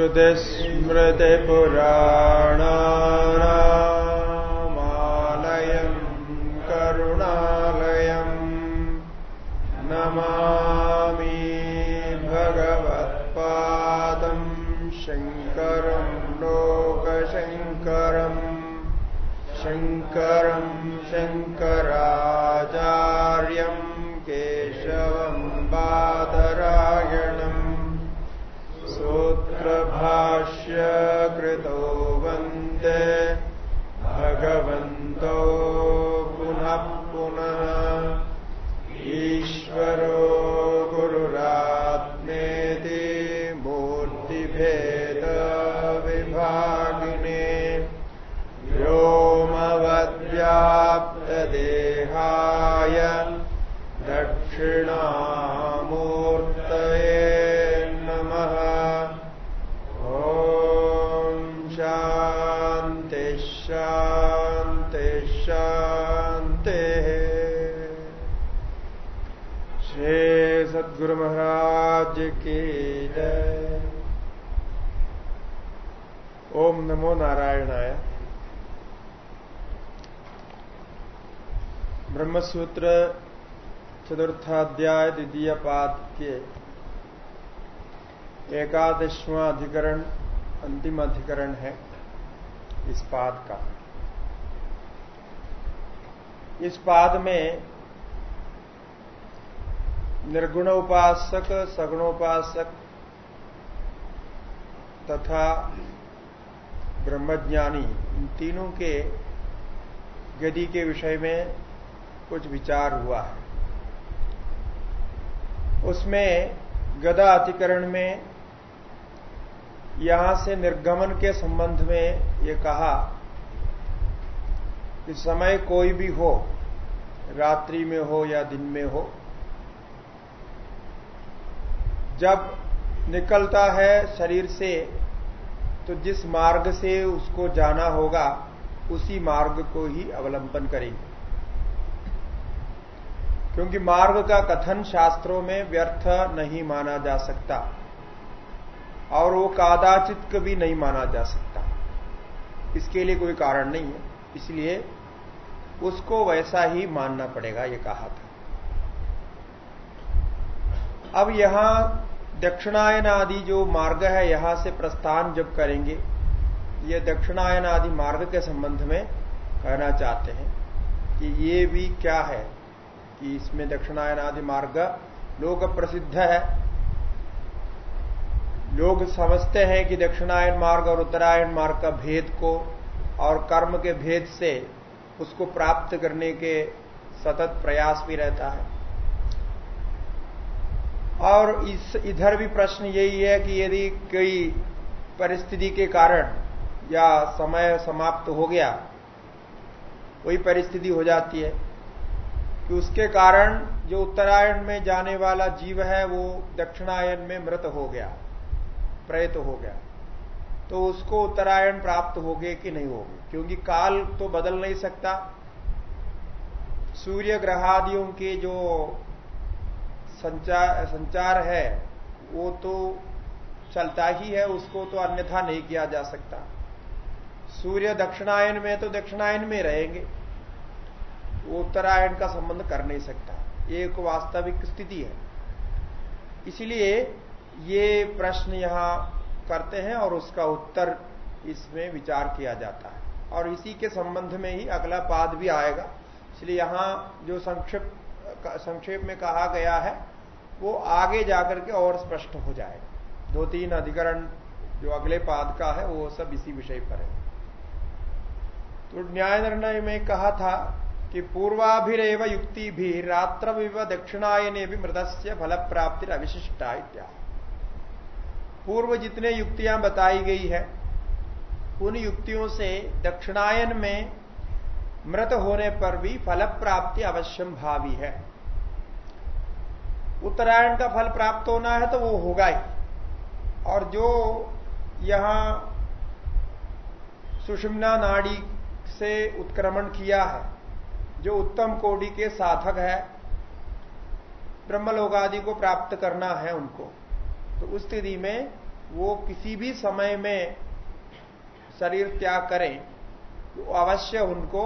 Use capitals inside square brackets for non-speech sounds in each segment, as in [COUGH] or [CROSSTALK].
ृदस्मृतिपुराणामालयं करुणालयम् नमामि भगवत्पादं शङ्करं लोकशङ्करम् शङ्करं शङ्करा सूत्रभाष्य कृतो वन्दे। भगवन्तो पुनः पुनः। ईश्वरो गुरुरात्मेति मूर्तिभेदविभागिने। व्योमवद्व्याप्तदेहाय दक्षिणामूर्तये की जय। ओम नमो नारायणाय। ब्रह्मसूत्र चतुर्थाध्याय द्वितीय पाद के एकादशवां अधिकरण अंतिम अधिकरण है इस पाद का। इस पाद में निर्गुण उपासक सगुणोपासक तथा ब्रह्मज्ञानी, इन तीनों के गति के विषय में कुछ विचार हुआ है। उसमें गदा अतिकरण में, यहाँ से निर्गमन के संबंध में ये कहा कि समय कोई भी हो, रात्रि में हो या दिन में हो जब निकलता है शरीर से तो जिस मार्ग से उसको जाना होगा, उसी मार्ग को ही अवलंबन करेंगे। क्योंकि मार्ग का कथन शास्त्रों में व्यर्थ नहीं माना जा सकता, और वो कादाचित कभी नहीं माना जा सकता। इसके लिए कोई कारण नहीं है। इसलिए उसको वैसा ही मानना पड़ेगा, ये कहा था। अब यहाँ दक्षिणायन आदि जो मार्ग है, यहाँ से प्रस्थान जब करेंगे, ये दक्षिणायन आदि मार्ग के संबंध में कहना चाहते हैं कि ये भी क्या है कि इसमें दक्षिणायन आदि मार्ग लोग प्रसिद्ध है। लोग समझते हैं कि दक्षिणायन मार्ग और उत्तरायण मार्ग का भेद को और कर्म के भेद से उसको प्राप्त करने के सतत प्रयास भी रहता है। और इस, इधर भी प्रश्न यही है कि यदि कोई परिस्थिति के कारण या समय समाप्त हो गया, कोई परिस्थिति हो जाती है, कि उसके कारण जो उत्तरायण में जाने वाला जीव है, वो दक्षिणायन में मृत हो गया प्रयत हो गया तो उसको उत्तरायण प्राप्त हो गए कि नहीं होगे? क्योंकि काल तो बदल नहीं सकता। सूर्य ग्रहादियों के जो संचार संचार है, वो तो चलता ही है, उसको तो अन्यथा नहीं किया जा सकता। सूर्य दक्षिणायन में तो दक्षिणायन में रहेंगे। उत्तरायण का संबंध कर नहीं सकता। एक वास्तविक स्थिति है। इसलिए ये प्रश्न यहाँ करते हैं और उसका उत्तर इसमें विचार किया जाता है। और इसी के संबंध में ही अगला पाद भी आएगा। इसलिए यहाँ जो संक्षिप्त संक्षेप में कहा गया है वो आगे जाकर के और स्पष्ट हो जाएगा दो तीन अधिकरण जो अगले पाद का है, वो सब इसी विषय पर है। तो न्याय निर्णय में कहा था कि पूर्वाभिरेव युक्ति भी रात्र दक्षिणायने भी मृतस्य फल प्राप्ति अविशिष्टा इत्या। पूर्व जितने युक्तियाँ बताई गई है, उन युक्तियों से दक्षिणायन में मृत होने पर भी फल प्राप्ति अवश्यम भावी है। उत्तरायण का फल प्राप्त होना है तो वो होगा ही। और जो यहाँ सुषमना नाड़ी से उत्क्रमण किया है, जो उत्तम कोटि के साधक है ब्रह्मलोक आदि को प्राप्त करना है उनको तो उस स्थिति में वो किसी भी समय में शरीर त्याग करें तो अवश्य उनको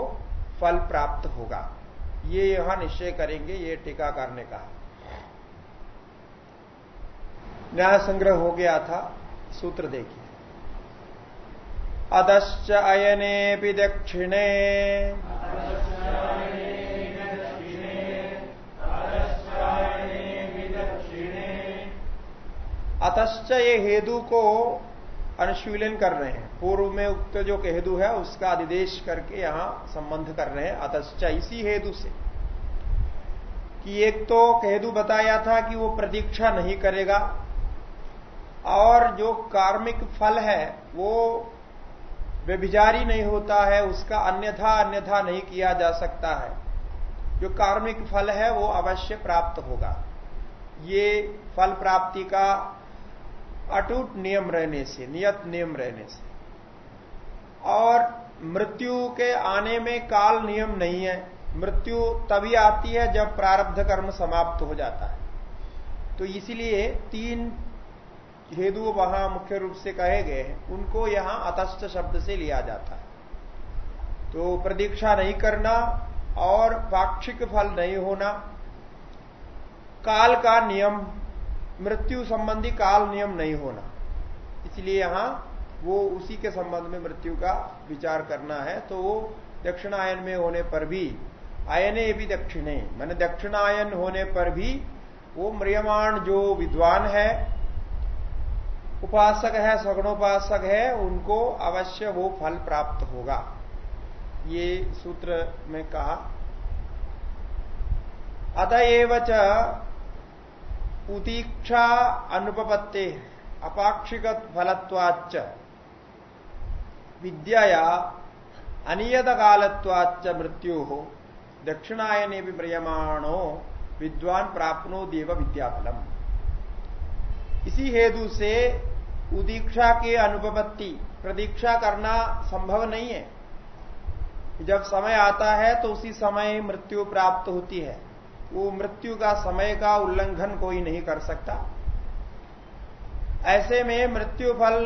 फल प्राप्त होगा। ये यहाँ निश्चय करेंगे, ये टीकाकार ने कहा। न्याय संग्रह हो गया था, सूत्र देखिए। अदश्च अयने दक्षिणे। अतश्च ये हेतु को अनुशीलन कर रहे हैं। पूर्व में उक्त जो हेतु है, उसका अधिदेश करके यहाँ संबंध कर रहे हैं। अतश्च इसी हेतु से कि एक तो हेतु बताया था कि वो प्रतीक्षा नहीं करेगा और जो कार्मिक फल है, वो व्यभिचारी नहीं होता है, उसका अन्यथा अन्यथा नहीं किया जा सकता है। जो कार्मिक फल है, वो अवश्य प्राप्त होगा। ये फल प्राप्ति का अटूट नियम रहने से, नियत नियम रहने से। और मृत्यु के आने में काल नियम नहीं है। मृत्यु तभी आती है जब प्रारब्ध कर्म समाप्त हो जाता है। तो इसलिए तीन हेतु वहाँ मुख्य रूप से कहे गए हैं, उनको यहाँ अतस्थ शब्द से लिया जाता है। तो प्रतीक्षा नहीं करना और पाक्षिक फल नहीं होना, काल का नियम, मृत्यु संबंधी काल नियम नहीं होना। इसलिए यहाँ वो उसी के संबंध में मृत्यु का विचार करना है। तो वो दक्षिणायन में होने पर भी, आयने भी दक्षिणे, मैंने दक्षिणायन होने पर भी वो म्रियमाण जो विद्वान है उपासक है, सगुणोपासक है, उनको अवश्य वो फल प्राप्त होगा। ये सूत्र में कहा। अतएव उदीक्षा अनुपत्ते अपाक्षिक फलत्वाच विद्या अनियत कालत्वाच मृत्यु हो दक्षिणायने भी म्रियमाणो विद्वान प्राप्नो देव विद्याफलम। इसी हेतु से उदीक्षा के अनुपत्ति प्रतीक्षा करना संभव नहीं है। जब समय आता है तो उसी समय मृत्यु प्राप्त होती है। वो मृत्यु का समय का उल्लंघन कोई नहीं कर सकता। ऐसे में मृत्यु फल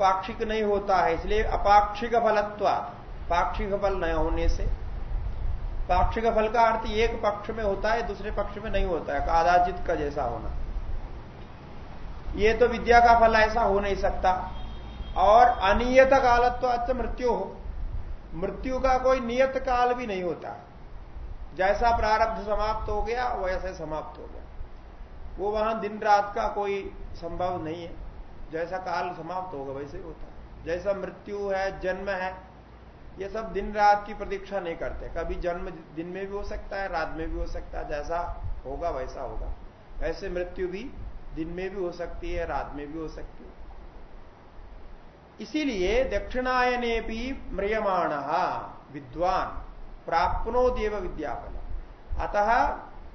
पाक्षिक नहीं होता है, इसलिए अपाक्षिक फलत्व पाक्षिक फल न होने से। पाक्षिक फल का अर्थ एक पक्ष में होता है, दूसरे पक्ष में नहीं होता है कादाचित का जैसा होना। ये तो विद्या का फल ऐसा हो नहीं सकता। और अनियत कालत्व अच्छा मृत्यु हो। मृत्यु का कोई नियत काल भी नहीं होता। जैसा प्रारब्ध समाप्त हो गया, वैसे समाप्त हो गया। वो वहाँ दिन रात का कोई संभव नहीं है। जैसा काल समाप्त होगा, वैसे होता है। जैसा मृत्यु है, जन्म है, ये सब दिन रात की प्रतीक्षा नहीं करते। कभी जन्म दिन में भी हो सकता है, रात में भी हो सकता है, जैसा होगा, वैसा होगा। ऐसे मृत्यु भी दिन में भी हो सकती है, रात में भी हो सकती है। इसीलिए दक्षिणायने भी म्रियमाण, विद्वान, प्राप्नो देव विद्याफल अतः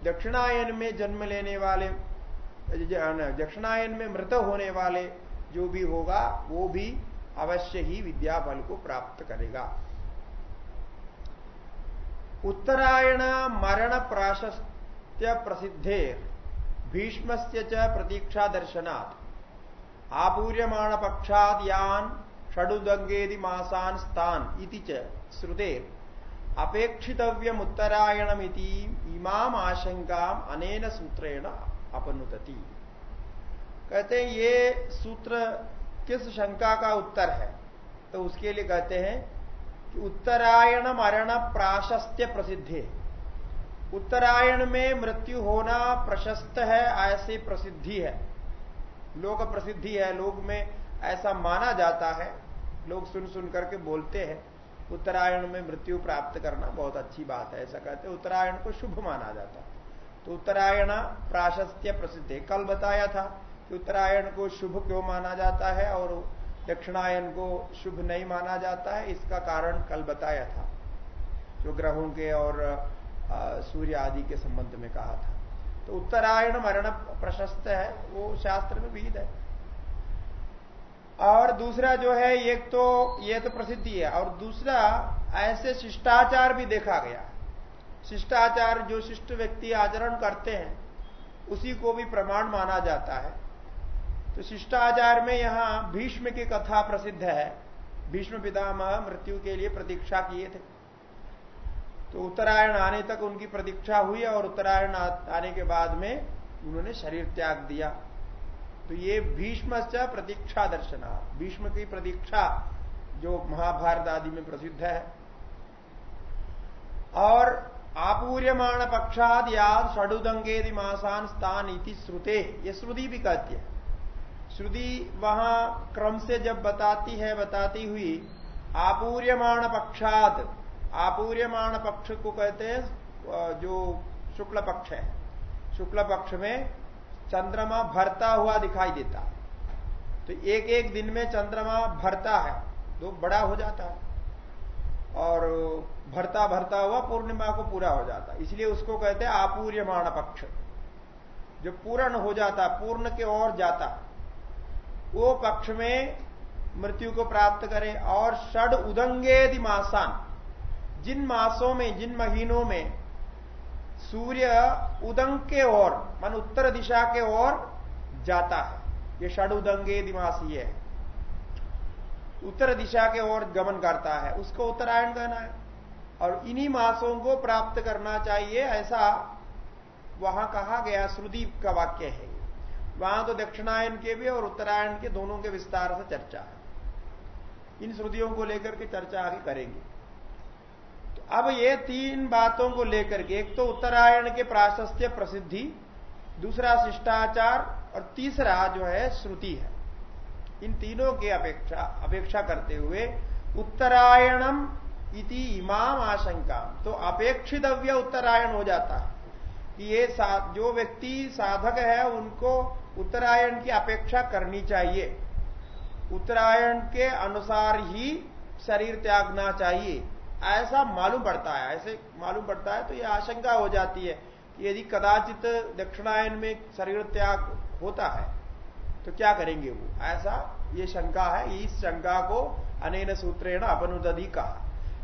दक्षिणायन में जन्म लेने वाले दक्षिणायन में मृत होने वाले जो भी होगा, वो भी अवश्य ही विद्याफल को प्राप्त करेगा। उत्तरायण मरण प्राशस्त्य प्रसिद्धे भीष्म से प्रतीक्षा दर्शनात् आपूर्यमाण पक्षाद यान षडुदंगेदि मासान स्थान इति च श्रुतेर अपेक्षितव्यम उत्तरायणमिति इमाम आशंका अनेन सूत्रेण अपनुदती। कहते हैं, ये सूत्र किस शंका का उत्तर है? तो उसके लिए कहते हैं कि उत्तरायण मरण प्राशस्त्य प्रसिद्ध है उत्तरायण में मृत्यु होना प्रशस्त है, ऐसी प्रसिद्धि है। लोक प्रसिद्धि है लोग में ऐसा माना जाता है। लोग सुन सुन करके बोलते हैं, उत्तरायण में मृत्यु प्राप्त करना बहुत अच्छी बात है, ऐसा कहते हैं। उत्तरायण को शुभ माना जाता है। तो उत्तरायण प्राशस्त्य प्रसिद्ध है। कल बताया था कि उत्तरायण को शुभ क्यों माना जाता है और दक्षिणायन को शुभ नहीं माना जाता है, इसका कारण कल बताया था। जो ग्रहों के और सूर्य आदि के संबंध में कहा था। तो उत्तरायण मरण प्रशस्त है, वो शास्त्र में विहित है। और दूसरा जो है, एक तो ये तो प्रसिद्धि है, और दूसरा ऐसे शिष्टाचार भी देखा गया। शिष्टाचार, जो शिष्ट व्यक्ति आचरण करते हैं, उसी को भी प्रमाण माना जाता है। तो शिष्टाचार में यहाँ भीष्म की कथा प्रसिद्ध है। भीष्म पितामह मृत्यु के लिए प्रतीक्षा किए थे। तो उत्तरायण आने तक उनकी प्रतीक्षा हुई और उत्तरायण आने के बाद में उन्होंने शरीर त्याग दिया। तो ये भीष्म प्रतीक्षा दर्शना। भीष्म की प्रतीक्षा जो महाभारत आदि में प्रसिद्ध है। और आपूर्यमाण पक्षाद याद षडुदंगेदि मासान स्थान इति श्रुते। ये श्रुति भी कहती है। श्रुति वहाँ क्रम से जब बताती है, बताती हुई आपूर्यमाण पक्षात आपूर्यमाण पक्ष को कहते हैं जो शुक्ल पक्ष है। शुक्ल पक्ष में चंद्रमा भरता हुआ दिखाई देता तो एक एक दिन में चंद्रमा भरता है तो बड़ा हो जाता है। और भरता भरता हुआ पूर्णिमा को पूरा हो जाता इसलिए उसको कहते हैं आपूर्यमाण पक्ष। जो पूर्ण हो जाता, पूर्ण के ओर जाता, वो पक्ष में मृत्यु को प्राप्त करे। और षड उदंगेदि मासान जिन मासों में, जिन महीनों में सूर्य उदंग के ओर, मान उत्तर दिशा के ओर जाता है। ये षड उदंगे दिमासी है। उत्तर दिशा के ओर गमन करता है। उसको उत्तरायण कहना है। और इन्हीं मासों को प्राप्त करना चाहिए, ऐसा वहाँ कहा गया श्रुति का वाक्य है। वहाँ तो दक्षिणायन के भी और उत्तरायण के दोनों के विस्तार से चर्चा है। इन श्रुतियों को लेकर के चर्चा आगे करेंगे। अब ये तीन बातों को लेकर के, एक तो उत्तरायण के प्राशस्त्य प्रसिद्धि, दूसरा शिष्टाचार और तीसरा जो है श्रुति है। इन तीनों की अपेक्षा अपेक्षा करते हुए उत्तरायणम इति इमाम आशंका तो अपेक्षितव्य उत्तरायण हो जाता है कि ये जो व्यक्ति साधक है, उनको उत्तरायण की अपेक्षा करनी चाहिए। उत्तरायण के अनुसार ही शरीर त्यागना चाहिए। ऐसा मालूम पड़ता है, ऐसे मालूम पड़ता है तो ये आशंका हो जाती है कि यदि कदाचित दक्षिणायन में शरीर त्याग होता है तो क्या करेंगे वो? ऐसा ये शंका है, इस शंका को अनेन सूत्रेण अपनुदधि कहा।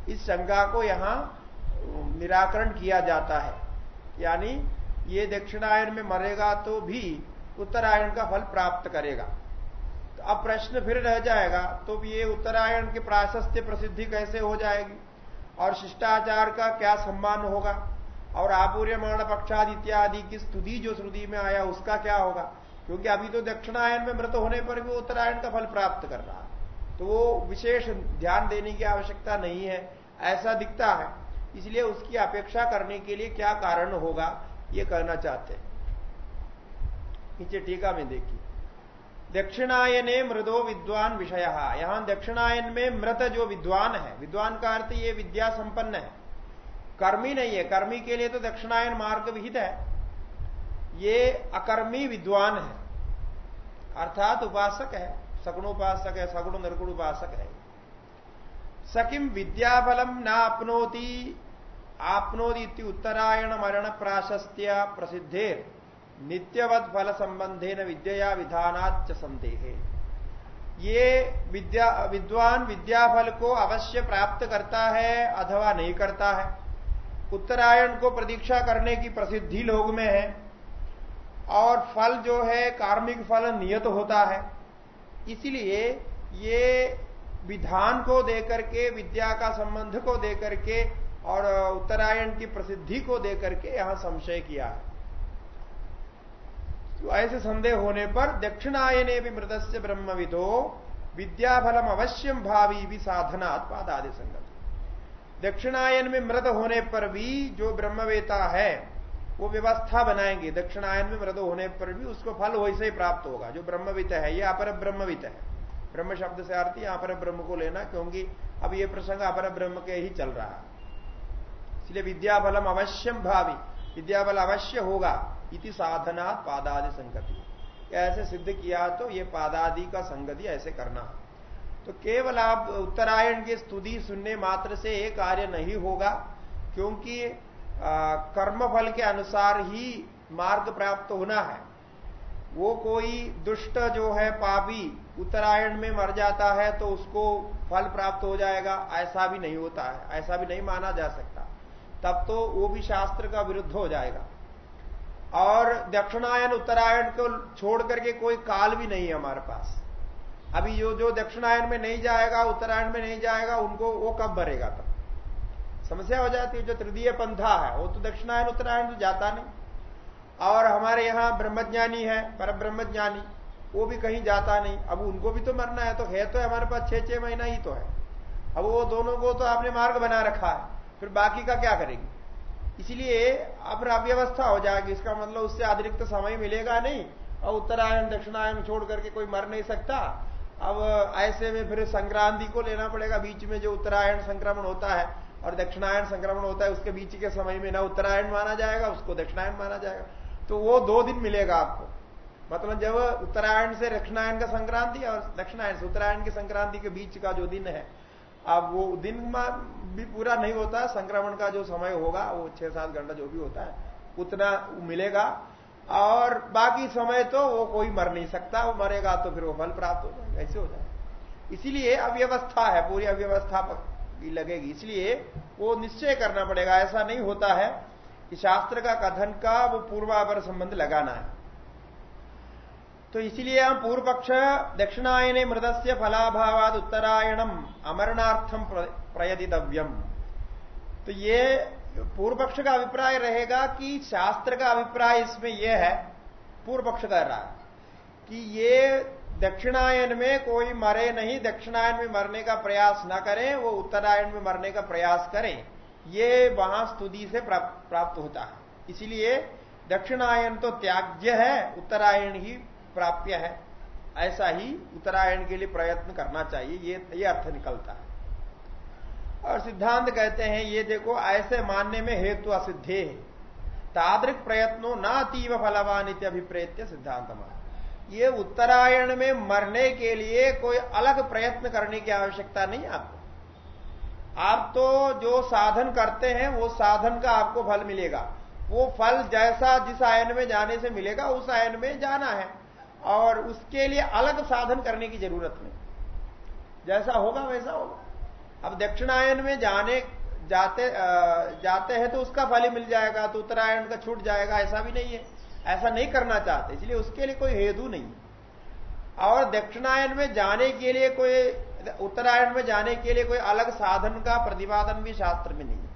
इस शंका को यहाँ निराकरण किया जाता है। यानी ये दक्षिणायन में मरेगा तो भी उत्तरायण का फल प्राप्त करेगा। तो अब प्रश्न फिर रह जाएगा तो ये उत्तरायण के प्राशस्त्य प्रसिद्धि कैसे हो जाएगी? और शिष्टाचार का क्या सम्मान होगा? और आपूर्यमाण पक्षाद इत्यादि की स्तुति जो श्रुति में आया, उसका क्या होगा? क्योंकि अभी तो दक्षिणायन में मृत होने पर भी उत्तरायण का फल प्राप्त कर रहा तो वो विशेष ध्यान देने की आवश्यकता नहीं है, ऐसा दिखता है। इसलिए उसकी अपेक्षा करने के लिए क्या कारण होगा, ये कहना चाहते हैं। नीचे टीका में देखिए। दक्षिणायने मृदो विद्वान विषय। यहाँ दक्षिणायन में मृत जो विद्वान है, विद्वान का अर्थ ये विद्या संपन्न है। कर्मी नहीं है, कर्मी के लिए तो दक्षिणायन मार्ग विहित है। ये अकर्मी विद्वान है। अर्थात उपासक है, सगुणोपासक है, सगुण निर्गुण उपासक है। सकिम विद्याफलम न अपनोति आपनोदी उत्तरायण मरण प्राशस्त्य प्रसिद्धेर। नित्यवत फल संबंधे न विद्या विधानाच संदेह ये विद्या, विद्वान विद्याफल को अवश्य प्राप्त करता है अथवा नहीं करता है, उत्तरायण को प्रतीक्षा करने की प्रसिद्धि लोग में है, और फल जो है, कार्मिक फल नियत होता है। इसलिए ये विधान को देकर के, विद्या का संबंध को देकर के, और उत्तरायण की प्रसिद्धि को देकर के यहाँ संशय किया है। तो ऐसे संदेह होने पर दक्षिणायने भी मृदस्य ब्रह्मविदो विद्याफलम अवश्यम भावी भी साधनात् पादादि संगत। दक्षिणायन में मृत होने पर भी जो ब्रह्मवेता है, वो व्यवस्था बनाएँगे। दक्षिणायन में मृद होने पर भी उसको फल वैसे ही प्राप्त होगा। जो ब्रह्मवित है, ये अपर ब्रह्मवित है। ब्रह्म शब्द से आरती यहाँ पर ब्रह्म को लेना, क्योंकि अब ये प्रसंग अपर ब्रह्म के ही चल रहा है। इसलिए विद्याफलम अवश्यम भावी। विद्याफल अवश्य होगा। इति साधना पादादि संगति। ऐसे सिद्ध किया तो ये पादादि का संगति ऐसे करना। तो केवल आप उत्तरायण की स्तुति सुनने मात्र से एक कार्य नहीं होगा, क्योंकि कर्मफल के अनुसार ही मार्ग प्राप्त होना है। वो कोई दुष्ट जो है पापी उत्तरायण में मर जाता है तो उसको फल प्राप्त हो जाएगा, ऐसा भी नहीं होता है, ऐसा भी नहीं माना जा सकता। तब तो वो भी शास्त्र का विरुद्ध हो जाएगा। और दक्षिणायन उत्तरायण को छोड़ करके कोई काल भी नहीं है हमारे पास। अभी जो जो दक्षिणायन में नहीं जाएगा, उत्तरायण में नहीं जाएगा, उनको वो कब भरेगा तब समस्या हो जाती है, जो तृतीय पंथा है, वो तो दक्षिणायन उत्तरायण तो जाता नहीं। और हमारे यहाँ ब्रह्मज्ञानी है पर ब्रह्मज्ञानी वो भी कहीं जाता नहीं। अब उनको भी तो मरना है तो है तो हमारे पास छह छह महीना ही तो है। अब वो दोनों को तो आपने मार्ग बना रखा है, फिर बाकी का क्या करेगी? इसलिए अब अव्यवस्था हो जाएगी। इसका मतलब उससे अतिरिक्त समय मिलेगा नहीं। और उत्तरायण, दक्षिणायन छोड़ करके कोई मर नहीं सकता। अब ऐसे में फिर संक्रांति को लेना पड़ेगा। बीच में जो उत्तरायण संक्रमण होता है और दक्षिणायन संक्रमण होता है, उसके बीच के समय में ना उत्तरायण माना जाएगा, उसको दक्षिणायन माना जाएगा। तो वो दो दिन मिलेगा आपको। मतलब जब उत्तरायण से दक्षिणायन का संक्रांति और दक्षिणायन से उत्तरायण की संक्रांति के बीच का जो दिन है अब वो दिन में भी पूरा नहीं होता, संक्रमण का जो समय होगा, वो छह सात घंटा जो भी होता है, उतना मिलेगा। और बाकी समय तो वो कोई मर नहीं सकता, वो मरेगा तो फिर वो फल प्राप्त हो जाएगा, ऐसे हो जाएगा। इसीलिए अव्यवस्था है, पूरी अव्यवस्था लगेगी। इसलिए वो निश्चय करना पड़ेगा, ऐसा नहीं होता है कि शास्त्र का कथन का वो पूर्वापर संबंध लगाना है। तो इसीलिए हम पूर्व पक्ष दक्षिणायने मृदस्य फलाभावाद उत्तरायणम अमरणार्थम प्रयदितव्यम। तो ये पूर्व पक्ष का अभिप्राय रहेगा कि शास्त्र का अभिप्राय इसमें यह है पूर्व पक्ष कह रहा है, कि ये दक्षिणायन में कोई मरे नहीं, दक्षिणायन में मरने का प्रयास ना करें, वो उत्तरायण में मरने का प्रयास करें, ये वहाँ स्तुति से प्राप्त होता है। इसीलिए दक्षिणायन तो त्याज्य है, उत्तरायण ही प्राप्य है, ऐसा ही उत्तरायण के लिए प्रयत्न करना चाहिए, ये ये अर्थ निकलता है। और सिद्धांत कहते हैं, ये देखो, ऐसे मानने में हेतु असिद्धे है। तादृक प्रयत्नो न अतीव फलवान अभिप्रेत्य सिद्धांत ये उत्तरायण में मरने के लिए कोई अलग प्रयत्न करने की आवश्यकता नहीं आपको। आप तो जो साधन करते हैं, वो साधन का आपको फल मिलेगा। वो फल जैसा जिस आयन में जाने से मिलेगा, उस आयन में जाना है। और उसके लिए अलग साधन करने की ज़रूरत नहीं। जैसा होगा वैसा होगा। अब दक्षिणायन में जाने, जाते जाते हैं तो उसका फल ही मिल जाएगा तो उत्तरायण का छूट जाएगा, ऐसा भी नहीं है। ऐसा नहीं करना चाहते, इसलिए उसके लिए कोई हेतु नहीं। और दक्षिणायन में जाने के लिए कोई, उत्तरायण में जाने के लिए कोई अलग साधन का प्रतिपादन भी शास्त्र में नहीं है।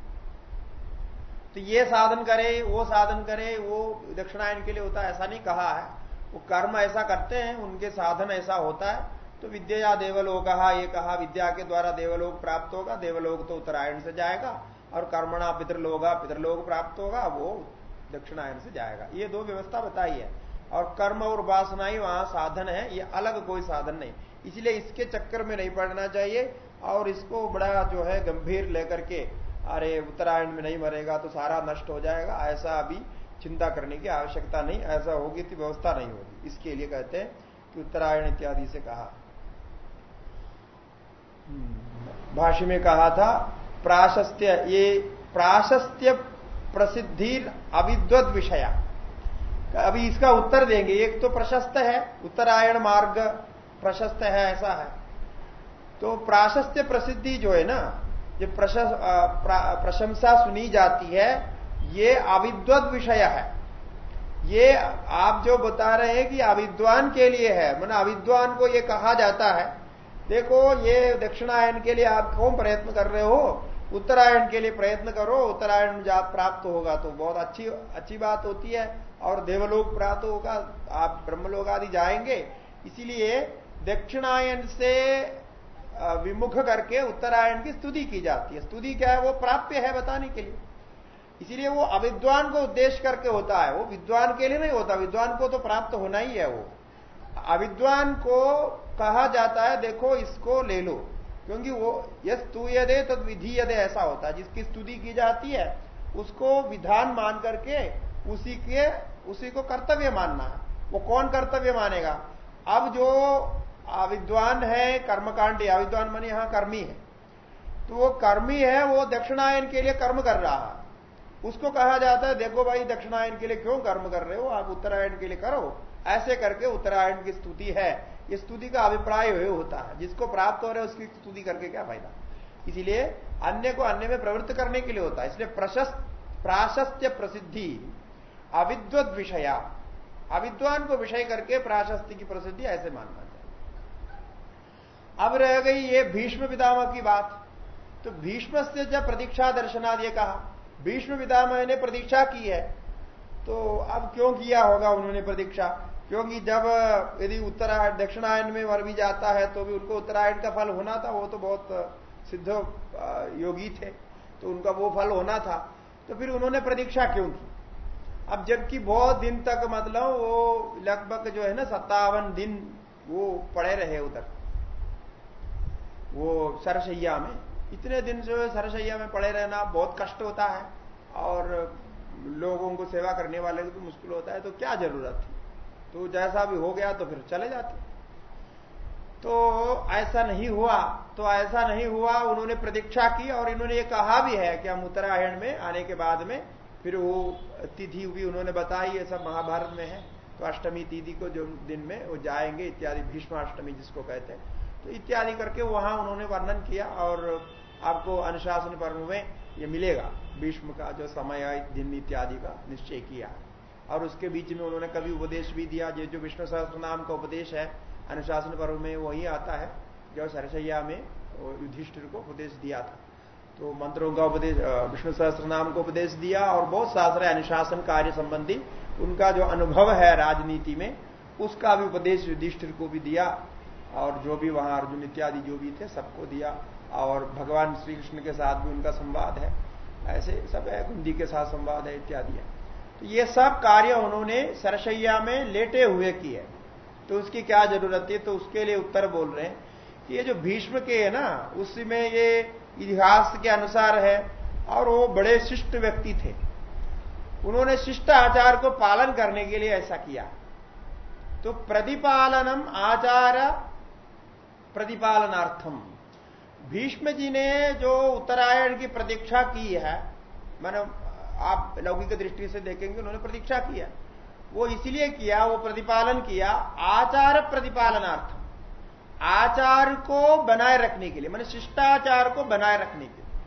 तो ये साधन करे, वो साधन करे, वो दक्षिणायन के लिए होता ऐसा नहीं कहा है। वो कर्म ऐसा करते हैं, उनके साधन ऐसा होता है तो विद्या या देवलोक ये कहा, विद्या के द्वारा देवलोक प्राप्त होगा, देवलोक तो उत्तरायण से जाएगा, और कर्मणा पितृलोक पितृलोक प्राप्त होगा, वो दक्षिणायन से जाएगा। ये दो व्यवस्था बताई है। और कर्म और उपासना ही वहाँ साधन है, ये अलग कोई साधन नहीं। इसलिए इसके चक्कर में नहीं पड़ना चाहिए, और इसको बड़ा जो है गंभीर लेकर के, अरे उत्तरायण में नहीं मरेगा तो सारा नष्ट हो जाएगा, ऐसा अभी चिंता करने की आवश्यकता नहीं ऐसा होगी तो व्यवस्था नहीं होगी। इसके लिए कहते हैं कि उत्तरायण इत्यादि से कहा। हम्म, भाष्य में कहा था प्राशस्त्य ये प्राशस्त्य प्रसिद्धि अविद्वत विषया। अभी इसका उत्तर देंगे। एक तो प्रशस्त है उत्तरायण मार्ग प्रशस्त है ऐसा है। तो प्राशस्त्य प्रसिद्धि जो है ना जो प्रशंसा सुनी जाती है ये अविद्वत विषय है। ये आप जो बता रहे हैं कि अविद्वान के लिए है, मैंने अविद्वान को ये कहा जाता है। देखो, ये दक्षिणायन के लिए आप कौन प्रयत्न कर रहे हो? उत्तरायण के लिए प्रयत्न करो, उत्तरायण जात प्राप्त होगा तो बहुत अच्छी अच्छी बात होती है, और देवलोक प्राप्त होगा, आप ब्रह्मलोक आदि जाएँगे। इसीलिए दक्षिणायन से विमुख करके उत्तरायण की स्तुति की जाती है। स्तुति क्या है? वो प्राप्य है बताने के लिए। इसीलिए वो अविद्वान को उद्देश्य करके होता है। वो विद्वान के लिए नहीं होता। विद्वान को तो प्राप्त होना ही है वो। अविद्वान को कहा जाता है, देखो, इसको ले लो। क्योंकि वो, यस, तू यदे, तद विधि यदे, ऐसा होता है। जिसकी स्तुति की जाती है, उसको विधान मान करके उसी के, उसी को कर्तव्य मानना है। वो कौन कर्तव्य मानेगा? अब जो अविद्वान है, कर्मकांडी, अविद्वान मानी यहाँ कर्मी है। तो वो कर्मी है, वो दक्षिणायन के लिए कर्म कर रहा है। उसको कहा जाता है, देखो भाई, दक्षिणायन के लिए क्यों कर्म कर रहे हो? आप उत्तरायण के लिए करो। ऐसे करके उत्तरायण की स्तुति है। ये स्तुति का अभिप्राय होता है। जिसको प्राप्त हो रहा है, उसकी स्तुति करके क्या फ़ायदा? इसीलिए अन्य को अन्य में प्रवृत्त करने के लिए होता है। इसलिए प्रशस्त, प्राशस्त्य प्रसिद्धि अविद्वत विषया। अविद्वान को विषय करके प्राशस्ति की प्रसिद्धि ऐसे मानना चाहिए। अब रह गई ये भीष्म पितामह की बात। तो भीष्म से जब प्रतीक्षा दर्शनादि कहा। भीष्म पितामह ने प्रतीक्षा की है। तो अब क्यों किया होगा उन्होंने प्रतीक्षा? क्योंकि जब यदि उत्तरायण, दक्षिणायन में वर भी जाता है तो भी उनको उत्तरायण का फल होना था, वो तो बहुत सिद्ध योगी थे तो उनका वो फल होना था। तो फिर उन्होंने प्रतीक्षा क्यों की? अब जबकि बहुत दिन तक मतलब वो लगभग जो है ना, सत्तावन दिन वो पड़े रहे उधर, वो सरसैया में। इतने दिन जो है सरसैया में पड़े रहना बहुत कष्ट होता है और लोगों को सेवा करने वाले को भी मुश्किल होता है तो क्या ज़रूरत थी? तो जैसा भी हो गया तो फिर चले जाते। तो ऐसा नहीं हुआ तो ऐसा नहीं हुआ, उन्होंने प्रतीक्षा की और इन्होंने ये कहा भी है कि हम उत्तरायण में आने के बाद में फिर वो तिथि भी उन्होंने बताई, ये सब महाभारत में है तो अष्टमी तिथि को जो दिन में वो जाएँगे, इत्यादि, भीष्माष्टमी जिसको कहते हैं। तो इत्यादि करके वहाँ उन्होंने वर्णन किया और आपको अनुशासन पर्व में ये मिलेगा। भीष्म का जो समय दिन इत्यादि का निश्चय किया। और उसके बीच में उन्होंने कभी उपदेश भी दिया। जो विष्णु सहस्त्र नाम का उपदेश है, अनुशासन पर्व में वही आता है, जो सरसैया में युधिष्ठिर को उपदेश दिया था। तो मंत्रों का उपदेश विष्णु सहस्त्र नाम को उपदेश दिया और बहुत सारे अनुशासन कार्य संबंधी उनका जो अनुभव है राजनीति में, उसका भी उपदेश युधिष्ठिर को भी दिया और जो भी वहाँ अर्जुन इत्यादि जो भी थे, सबको दिया। और भगवान श्री कृष्ण के साथ भी उनका संवाद है। ऐसे सब है, कुंदी के साथ संवाद है, इत्यादि है। तो ये सब कार्य उन्होंने सरसैया में लेटे हुए किए। तो उसकी क्या ज़रूरत है तो उसके लिए उत्तर बोल रहे हैं कि ये जो भीष्म के है ना उसमें ये इतिहास के अनुसार है और वो बड़े शिष्ट व्यक्ति थे। उन्होंने शिष्ट आचार को पालन करने के लिए ऐसा किया। तो प्रतिपालनम आचार प्रतिपालनार्थम। भीष्म जी ने जो उत्तरायण की प्रतीक्षा की है, मैंने, आप लौकिक दृष्टि से देखेंगे, उन्होंने प्रतीक्षा किया वो इसलिए किया, वो प्रतिपालन किया, आचार प्रतिपालनार्थम। आचार को बनाए रखने के लिए, मैंने शिष्टाचार को बनाए रखने के लिए।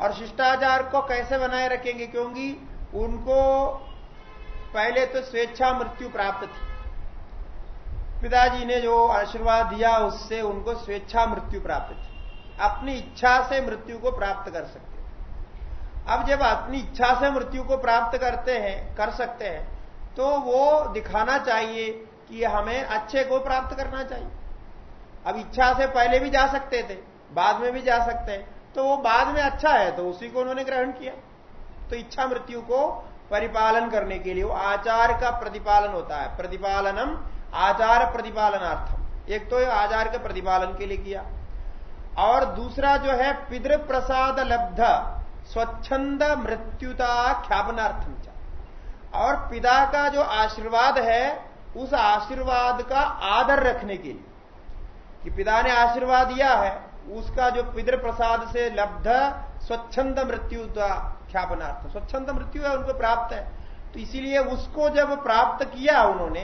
और शिष्टाचार को कैसे बनाए रखेंगे, क्योंकि उनको पहले तो स्वेच्छा मृत्यु प्राप्त थी। पिताजी ने जो आशीर्वाद दिया, उससे उनको स्वेच्छा मृत्यु प्राप्त थी। अपनी इच्छा से मृत्यु को प्राप्त कर सकते अब जब अपनी इच्छा से मृत्यु को प्राप्त करते हैं, कर सकते हैं तो वो दिखाना चाहिए कि हमें अच्छे को प्राप्त करना चाहिए। अब इच्छा से पहले भी जा सकते थे, बाद में भी जा सकते हैं तो वो बाद में अच्छा है तो उसी को उन्होंने ग्रहण किया। तो इच्छा मृत्यु को परिपालन करने के लिए वो आचार का प्रतिपालन होता है। प्रतिपालनम आचार प्रतिपालनार्थम। एक तो आचार के प्रतिपालन के लिए किया। और दूसरा जो है पितृ प्रसाद लब्ध, स्वच्छंद मृत्युता ख्यापनार्थम और पिता का जो आशीर्वाद है, उस आशीर्वाद का आदर रखने के लिए। कि पिता ने आशीर्वाद दिया है, उसका जो पितृ प्रसाद से लब्ध, स्वच्छंद मृत्यु का ख्यापनार्थ। स्वच्छंद मृत्यु है, उनको प्राप्त है। तो इसीलिए उसको जब प्राप्त किया उन्होंने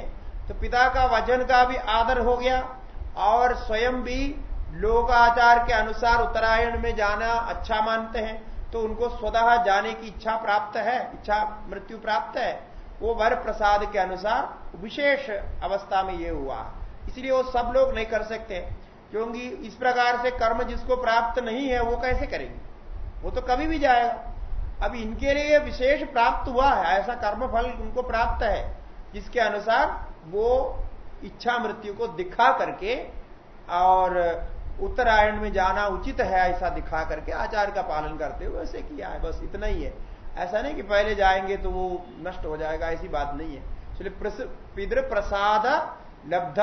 तो पिता का वज़न का भी आदर हो गया, और स्वयं भी लोक आचार के अनुसार उत्तरायण में जाना अच्छा मानते हैं तो उनको स्वतः जाने की इच्छा प्राप्त है, इच्छा मृत्यु प्राप्त है। वो वर प्रसाद के अनुसार विशेष अवस्था में ये हुआ। इसलिए वो सब लोग नहीं कर सकते। क्योंकि इस प्रकार से कर्म जिसको प्राप्त नहीं है, वो कैसे करेंगे? वो तो कभी भी जाएगा। अब इनके लिए विशेष प्राप्त हुआ है, ऐसा कर्म फल उनको प्राप्त है, जिसके अनुसार वो इच्छा मृत्यु को दिखा करके और उत्तरायण में जाना उचित है ऐसा दिखा करके आचार का पालन करते हुए ऐसे किया है, बस इतना ही है। ऐसा नहीं कि पहले जाएँगे तो वो नष्ट हो जाएगा, ऐसी बात नहीं है। इसलिए पितृ प्रसाद लब्ध।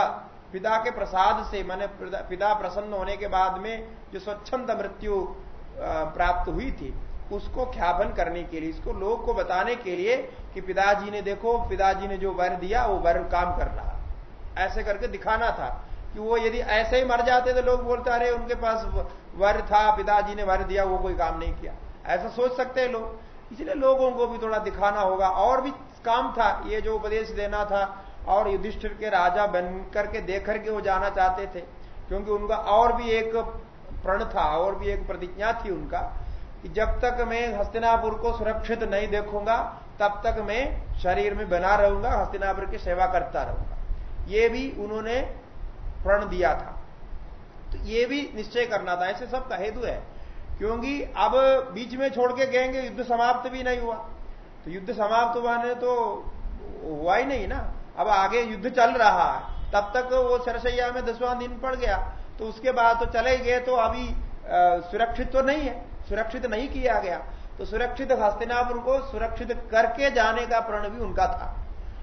पिता के प्रसाद से, मैंने पिता प्रसन्न होने के बाद में जो स्वच्छंद मृत्यु प्राप्त हुई थी, उसको ख्यापन करने के लिए, इसको लोग को बताने के लिए कि पिताजी ने, देखो, पिताजी ने जो वर दिया, वो वर काम कर रहा। ऐसे करके दिखाना था। कि वो यदि ऐसे ही मर जाते तो लोग बोलते, अरे, उनके पास वर था, पिताजी ने वर दिया, वो कोई काम नहीं किया। ऐसा सोच सकते हैं लोग। इसलिए लोगों को भी थोड़ा दिखाना होगा। और भी काम था, ये जो उपदेश देना था, और युधिष्ठिर के राजा बन करके देख करके वो जाना चाहते थे, क्योंकि उनका और भी एक प्रण था, और भी एक प्रतिज्ञा थी उनका, कि जब तक मैं हस्तिनापुर को सुरक्षित नहीं देखूँगा, तब तक मैं शरीर में बना रहूँगा, हस्तिनापुर की सेवा करता रहूँगा। ये भी उन्होंने प्रण दिया था। तो ये भी निश्चय करना था। ऐसे सब का हेतु है। क्योंकि अब बीच में छोड़ के गएँगे युद्ध समाप्त भी नहीं हुआ। तो युद्ध समाप्त हुआ ने तो हुआ ही नहीं ना। अब आगे युद्ध चल रहा है। तब तक वो सरसैया में दसवां दिन पड़ गया। तो उसके बाद तो चले गए तो अभी सुरक्षित तो नहीं है। सुरक्षित नहीं किया गया। तो सुरक्षित हस्तिनापुर को सुरक्षित करके जाने का प्रण भी उनका था।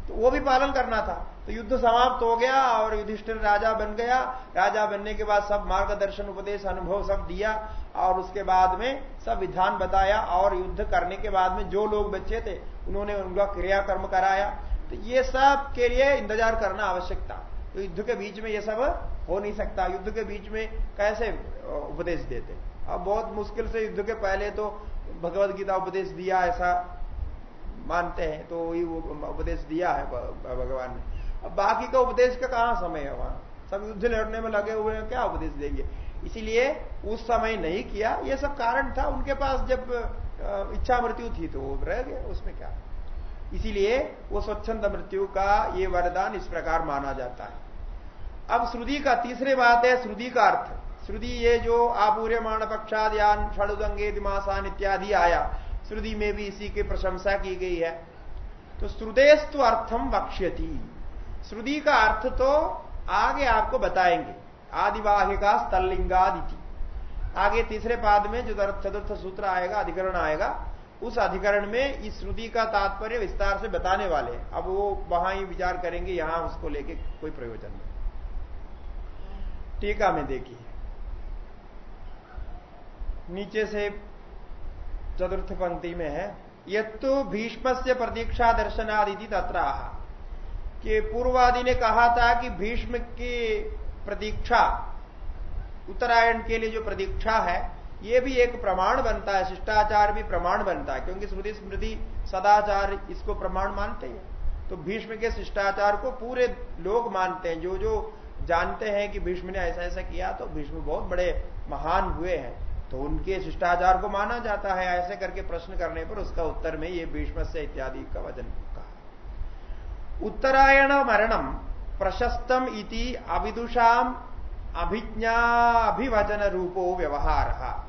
तो वो भी पालन करना था। तो युद्ध समाप्त हो गया और युधिष्ठिर राजा बन गया। राजा बनने के बाद सब मार्गदर्शन, उपदेश, अनुभव सब दिया और उसके बाद में सब विधान बताया और युद्ध करने के बाद में जो लोग बच्चे थे, उन्होंने उनका क्रियाकर्म कराया। तो ये सब के लिए इंतज़ार करना आवश्यक था तो युद्ध के बीच में ये सब हो नहीं सकता। युद्ध के बीच में कैसे उपदेश देते? अब बहुत मुश्किल से युद्ध के पहले तो भगवत गीता उपदेश दिया ऐसा मानते हैं तो वही उपदेश दिया है भगवान ने। अब बाकी का उपदेश का कहाँ समय है वहाँ? सब युद्ध लड़ने में लगे हुए हैं, क्या उपदेश देंगे? इसीलिए उस समय नहीं किया, ये सब कारण था। उनके पास जब इच्छा मृत्यु थी तो वो रह गया उसमें क्या? इसीलिए वो स्वच्छंद मृत्यु का ये वरदान इस प्रकार माना जाता है। अब श्रुति का तीसरी बात है, श्रुति का अर्थ। श्रुति ये जो आपूर्यमाण पक्षाद्यान षडुदंगे दिमासान इत्यादि आया, श्रुति में भी इसी की प्रशंसा की गई है। तो श्रुदेस्तु अर्थम वक्ष्यति। श्रुति का अर्थ तो आगे आपको बताएँगे। आदिवाहिका स्थलिंगादिति आगे तीसरे पाद में जो चतुर्थ सूत्र आएगा, अधिकरण आएगा, उस अधिकरण में इस श्रुति का तात्पर्य विस्तार से बताने वाले हैं। अब वो वहाँ ही विचार करेंगे, यहाँ उसको लेके कोई प्रयोजन नहीं। टीका में देखिए। नीचे से चतुर्थ पंक्ति में है, यत्तु भीष्म से प्रतीक्षा दर्शनादि तत्राह। कि पूर्वादि ने कहा था कि भीष्म की प्रतीक्षा, उत्तरायण के लिए जो प्रतीक्षा है, ये भी एक प्रमाण बनता है, शिष्टाचार भी प्रमाण बनता है, क्योंकि स्मृति स्मृति सदाचार इसको प्रमाण मानते हैं। तो भीष्म के शिष्टाचार को पूरे लोग मानते हैं जो जो जानते हैं कि भीष्म ने ऐसा ऐसा किया तो भीष्म बहुत बड़े महान हुए हैं। तो उनके शिष्टाचार को माना जाता है, ऐसे करके प्रश्न करने पर उसका उत्तर में ये भीष्म से इत्यादि का वज़न उत्तरायण मरणम प्रशस्तम इति अविदुषाम अभिज्ञाभिवचन रूपो व्यवहार।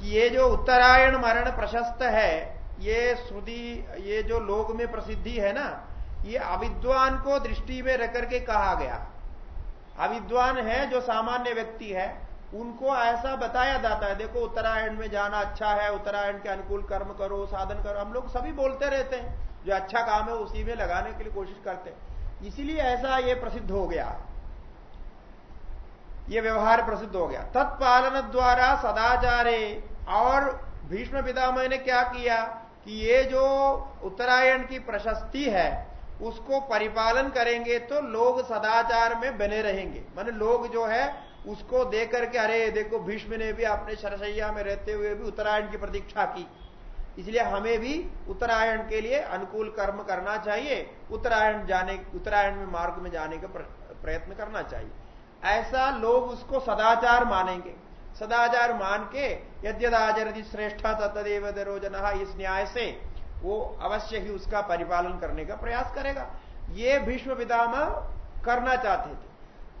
कि ये जो उत्तरायण मरण प्रशस्त है, ये श्रुति, ये जो लोग में प्रसिद्धि है ना, ये अविद्वान को दृष्टि में रख करके कहा गया। अविद्वान है जो सामान्य व्यक्ति है, उनको ऐसा बताया जाता है, देखो उत्तरायण में जाना अच्छा है, उत्तरायण के अनुकूल कर्म करो, साधन करो, हम लोग सभी बोलते रहते हैं। जो अच्छा काम है उसी में लगाने के लिए कोशिश करते हैं। इसीलिए ऐसा ये प्रसिद्ध हो गया। ये व्यवहार प्रसिद्ध हो गया। तत्पालन द्वारा सदाचारे और भीष्म पितामह ने क्या किया कि ये जो उत्तरायण की प्रशस्ति है, उसको परिपालन करेंगे तो लोग सदाचार में बने रहेंगे। मान लोग जो है, उसको देख करके, अरे देखो, भीष्म ने भी अपने सरसैया में रहते हुए भी उत्तरायण की प्रतीक्षा की। इसलिए हमें भी उत्तरायण के लिए अनुकूल कर्म करना चाहिए। उत्तरायण जाने, उत्तरायण में मार्ग में जाने का प्रयत्न करना चाहिए। ऐसा लोग उसको सदाचार मानेंगे। सदाचार मान के यद्यदाचरति श्रेष्ठ तत्देव दरोजन इस न्याय से वो अवश्य ही उसका परिपालन करने का प्रयास करेगा। ये भीष्म पितामह करना चाहते थे,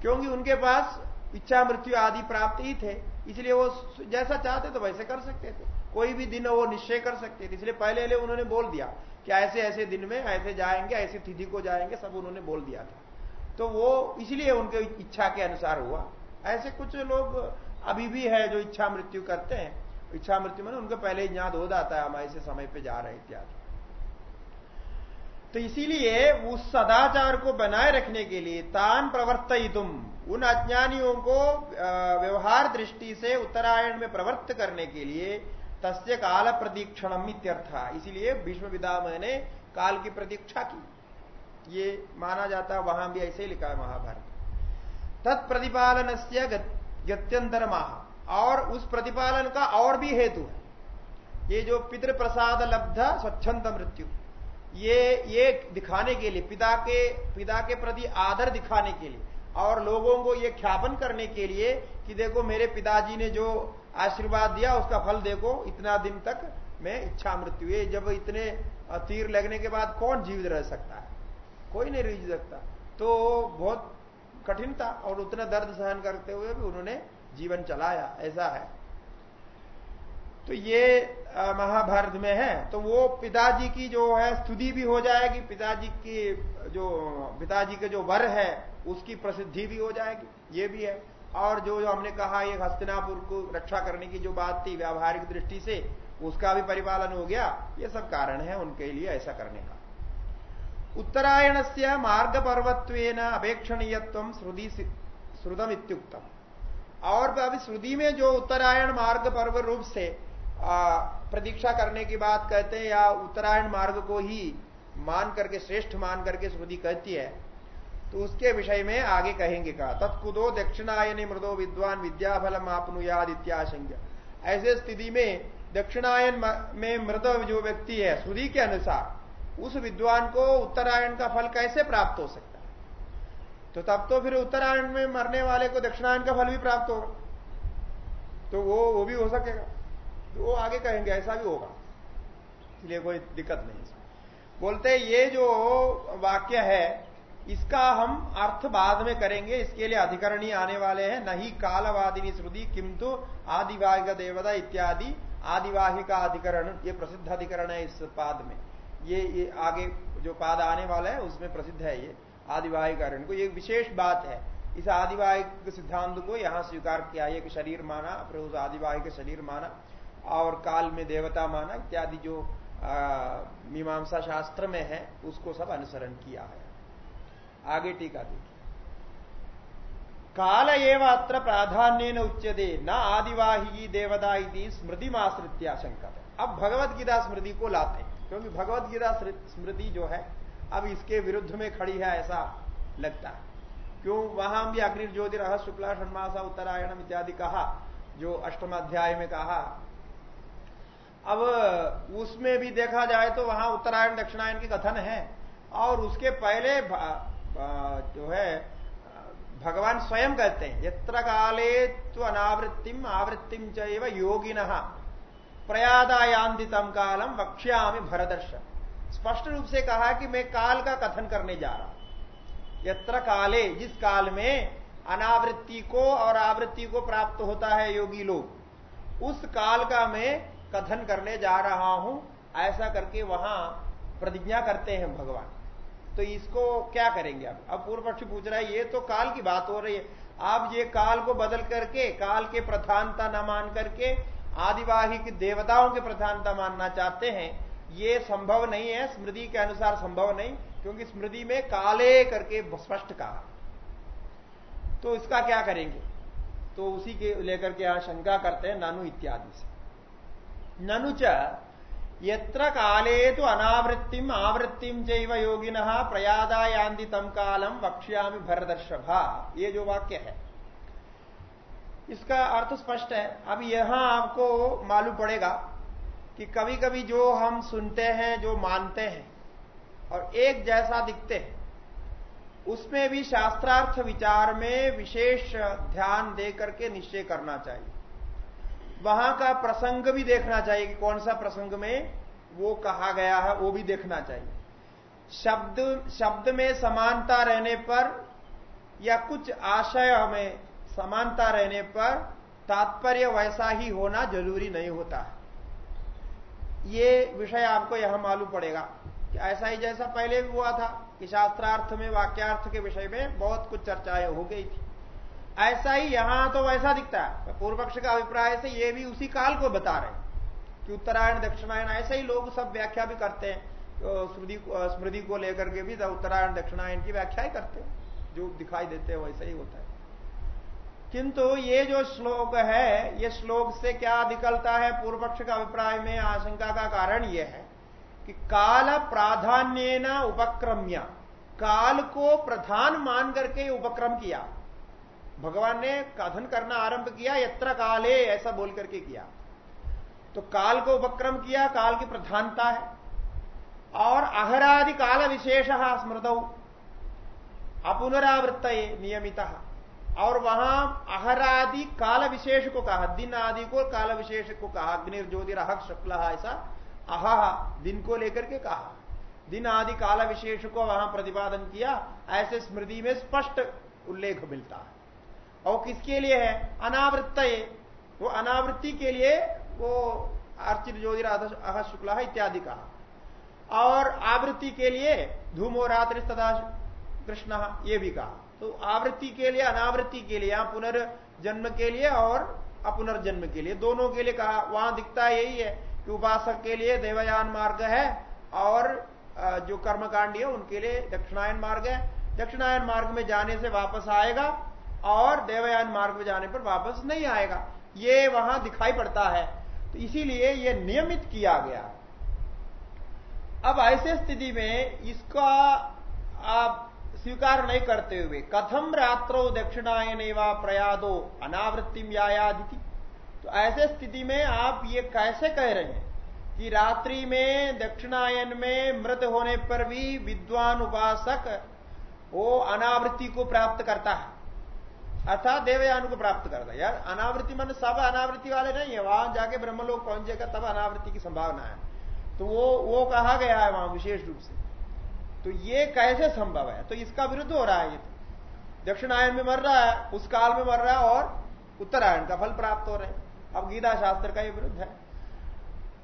क्योंकि उनके पास इच्छा मृत्यु आदि प्राप्त ही थे। इसलिए वो जैसा चाहते तो वैसे कर सकते थे। कोई भी दिन वो निश्चय कर सकते थे इसलिए पहले उन्होंने बोल दिया कि ऐसे ऐसे दिन में, ऐसे जाएँगे, ऐसी तिथि को जाएँगे, सब उन्होंने बोल दिया था। तो वो इसलिए उनके इच्छा के अनुसार हुआ। ऐसे कुछ लोग अभी भी है जो इच्छा मृत्यु करते हैं। इच्छा मृत्यु में उनको पहले ही याद हो जाता है, हम ऐसे समय पे जा रहे इत्यादि। तो इसीलिए उस सदाचार को बनाए रखने के लिए तान प्रवर्त तुम उन अज्ञानियों को व्यवहार दृष्टि से उत्तरायण में प्रवृत्त करने के लिए तस्य काल प्रतीक्षणम इत्यर्थ। इसीलिए भीष्म ने काल की प्रतीक्षा की। ये माना जाता है, वहाँ भी ऐसे ही लिखा है महाभारत। तत्प्रतिपालन से गत्यंतर माह और उस प्रतिपालन का और भी हेतु है। ये जो पितृ प्रसाद लब्ध स्वच्छंद मृत्यु, ये ये दिखाने के लिए, पिता के पिता के प्रति आदर दिखाने के लिए, और लोगों को ये ख्यापन करने के लिए कि देखो मेरे पिताजी ने जो आशीर्वाद दिया, उसका फल देखो, इतना दिन तक मैं इच्छा मृत्यु ये जब इतने तीर लगने के बाद कौन जीवित रह सकता है? कोई नहीं रह सकता। तो बहुत कठिन था और उतना दर्द सहन करते हुए भी उन्होंने जीवन चलाया। ऐसा है। तो ये महाभारत में है। तो वो पिताजी की जो है, स्तुति भी हो जाएगी। पिताजी की जो, पिताजी के जो वर है, उसकी प्रसिद्धि भी हो जाएगी। ये भी है। और जो जो हमने कहा, ये हस्तिनापुर को रक्षा करने की जो बात थी व्यावहारिक दृष्टि से, उसका भी परिपालन हो गया। ये सब कारण है उनके लिए ऐसा करने का। उत्तरायण से मार्ग पर्वत्व अपेक्षणीयत्व श्रुति श्रुतम इत्युक्तम। और अभी श्रुति में जो उत्तरायण मार्ग पर्व रूप से प्रतीक्षा करने की बात कहते हैं या उत्तरायण मार्ग को ही मान करके, श्रेष्ठ मान करके श्रुति कहती है तो उसके विषय में आगे कहेंगे कहा तत्कुदो दक्षिणायन मृदो विद्वान विद्याफलम आपनुयाद इत्याशंग ऐसे स्थिति में दक्षिणायन में मृद जो व्यक्ति है श्रुति के अनुसार, उस विद्वान को उत्तरायण का फल कैसे प्राप्त हो सकता है? तो तब तो फिर उत्तरायण में मरने वाले को दक्षिणायन का फल भी प्राप्त होगा। तो वो वो भी हो सकेगा। तो वो आगे कहेंगे, ऐसा भी होगा। इसलिए कोई दिक्कत नहीं बोलते ये जो वाक्य है इसका हम अर्थ बाद में करेंगे, इसके लिए अधिकरणी आने वाले हैं। नहीं कालवादिनी श्रुति, किंतु आदिवाहिक देवता इत्यादि, आदिवाहिका अधिकरण, ये प्रसिद्ध अधिकरण है इस पाद में। ये ये आगे जो पाद आने वाला है, उसमें प्रसिद्ध है ये, आदिवाहिकरण को। ये विशेष बात है। इस आदिवाहिक सिद्धांत को यहाँ स्वीकार किया, एक शरीर माना, फिर उस आदिवाहिक शरीर माना, और काल में देवता माना, इत्यादि जो मीमांसा शास्त्र में है, उसको सब अनुसरण किया है। आगे टीका देखिए काल एव अत्र प्राधान्य उच्यते, न आदिवाही देवता स्मृति माश्रित्या शंका अब भगवत गीता स्मृति को लाते हैं क्योंकि भगवत गीता स्मृति जो है, अब इसके विरुद्ध में खड़ी है, ऐसा लगता है। क्यों? वहाँ भी अग्नि ज्योतिरह शुक्ला षणमासा उत्तरायणम इत्यादि कहा, जो अष्टम अध्याय में कहा। अब उसमें भी देखा जाए तो वहाँ उत्तरायण दक्षिणायन की कथन है, और उसके पहले जो है, भगवान स्वयं कहते हैं, यत्र काले तो अनावृत्तिम, आवृत्तिम चैव योगिन। प्रयादायांदितम कालम वक्ष्यामि भरदर्श स्पष्ट रूप से कहा कि मैं काल का कथन करने जा रहा हूँ। यत्र काले, जिस काल में अनावृत्ति को और आवृत्ति को प्राप्त होता है योगी लोग, उस काल का मैं कथन करने जा रहा हूँ। ऐसा करके वहाँ प्रतिज्ञा करते हैं भगवान। तो इसको क्या करेंगे अब? अब पूर्व पक्ष पूछ रहा है, ये तो काल की बात हो रही है। आप ये काल को बदल करके, काल के प्रधानता न मान करके, आदिवाहिक देवताओं के प्रधानता मानना चाहते हैं, ये संभव नहीं है, स्मृति के अनुसार संभव नहीं, क्योंकि स्मृति में काले करके स्पष्ट कहा। तो इसका क्या करेंगे? तो उसी के लेकर के यहाँ शंका करते हैं, नानु इत्यादि से। ननुच यत्र काले तो अनावृत्तिम, आवृत्तिम जैव योगिन प्रयादायांति तम कालम वक्ष्यामि भरदर्शभा। ये जो वाक्य है। इसका अर्थ स्पष्ट है। अब यहाँ आपको मालूम पड़ेगा कि कभी कभी जो हम सुनते हैं, जो मानते हैं, और एक जैसा दिखते हैं, उसमें भी शास्त्रार्थ विचार में विशेष ध्यान दे करके निश्चय करना चाहिए। वहाँ का प्रसंग भी देखना चाहिए कि कौन सा प्रसंग में वो कहा गया है, वो भी देखना चाहिए। शब्द शब्द में समानता रहने पर या कुछ आशय में समानता रहने पर तात्पर्य वैसा ही होना ज़रूरी नहीं होता है। ये विषय आपको यह मालूम पड़ेगा कि ऐसा ही जैसा पहले भी हुआ था कि शास्त्रार्थ में, वाक्यार्थ के विषय में बहुत कुछ चर्चाएँ हो गई थी। ऐसा ही यहाँ तो वैसा दिखता है। पूर्व पक्ष का अभिप्राय से ये भी उसी काल को बता रहे कि उत्तरायण दक्षिणायन ऐसे ही लोग सब व्याख्या भी करते हैं। तो स्मृति को लेकर के भी उत्तरायण दक्षिणायन की व्याख्या ही करते हैं। जो दिखाई देते हैं वैसा ही होता है। किंतु ये जो श्लोक है, ये श्लोक से क्या निकलता है पूर्व पक्ष का अभिप्राय में? आशंका का कारण यह है कि काल प्राधान्य उपक्रम्य। काल को प्रधान मान करके उपक्रम किया। भगवान ने कथन करना आरंभ किया, यत्र काले, ऐसा बोल करके किया। तो काल को उपक्रम किया, काल की प्रधानता है। और अहरादि काल विशेष स्मृत। अपुनरावृत्त नियमित। और वहाँ अहरादि काल विशेष को कहा, दिन आदि को काल विशेष को कहा, अग्नि ज्योतिरहक शुक्ल, ऐसा अह, दिन को लेकर के कहा। दिन आदि काल विशेष को वहाँ प्रतिपादन किया, ऐसे स्मृति में स्पष्ट उल्लेख मिलता है। और किसके लिए है? अनावृत्त वो अनावृत्ति के लिए वो अर्चित ज्योतिरा शुक्ला इत्यादि कहा। और आवृत्ति के लिए धूमो रात्रि तथा कृष्ण ये भी कहा। तो आवृत्ति के लिए, अनावृत्ति के लिए, यहाँ पुनर्जन्म के लिए और अपुनर्जन्म के लिए, दोनों के लिए कहा। वहाँ दिखता यही है कि उपासक के लिए देवयान मार्ग है और जो कर्मकांडी है उनके लिए दक्षिणायन मार्ग है। दक्षिणायन मार्ग में जाने से वापस आएगा। और देवयान मार्ग में जाने पर वापस नहीं आएगा। ये वहाँ दिखाई पड़ता है। तो इसीलिए यह नियमित किया गया। अब ऐसे स्थिति में इसका आप स्वीकार नहीं करते हुए, कथम रात्रो दक्षिणायन एवं प्रयादो अनावृत्तिम यायादिति। तो ऐसे स्थिति में आप ये कैसे कह रहे हैं कि रात्रि में, दक्षिणायन में मृत होने पर भी विद्वान उपासक वो अनावृत्ति को प्राप्त करता है? अर्थात देवयान को प्राप्त करता है। यार, अनावृत्ति मन सब अनावृत्ति वाले नहीं है। वहाँ जाके ब्रह्मलोक पहुंचेगा तब अनावृत्ति की संभावना है। तो वो वो कहा गया है वहाँ विशेष रूप से। तो ये कैसे संभव है? तो इसका विरुद्ध हो रहा है ये तो। दक्षिणायन में मर रहा है, उस काल में मर रहा है और उत्तरायण का फल प्राप्त हो रहे हैं। अब गीता शास्त्र का ये विरुद्ध है।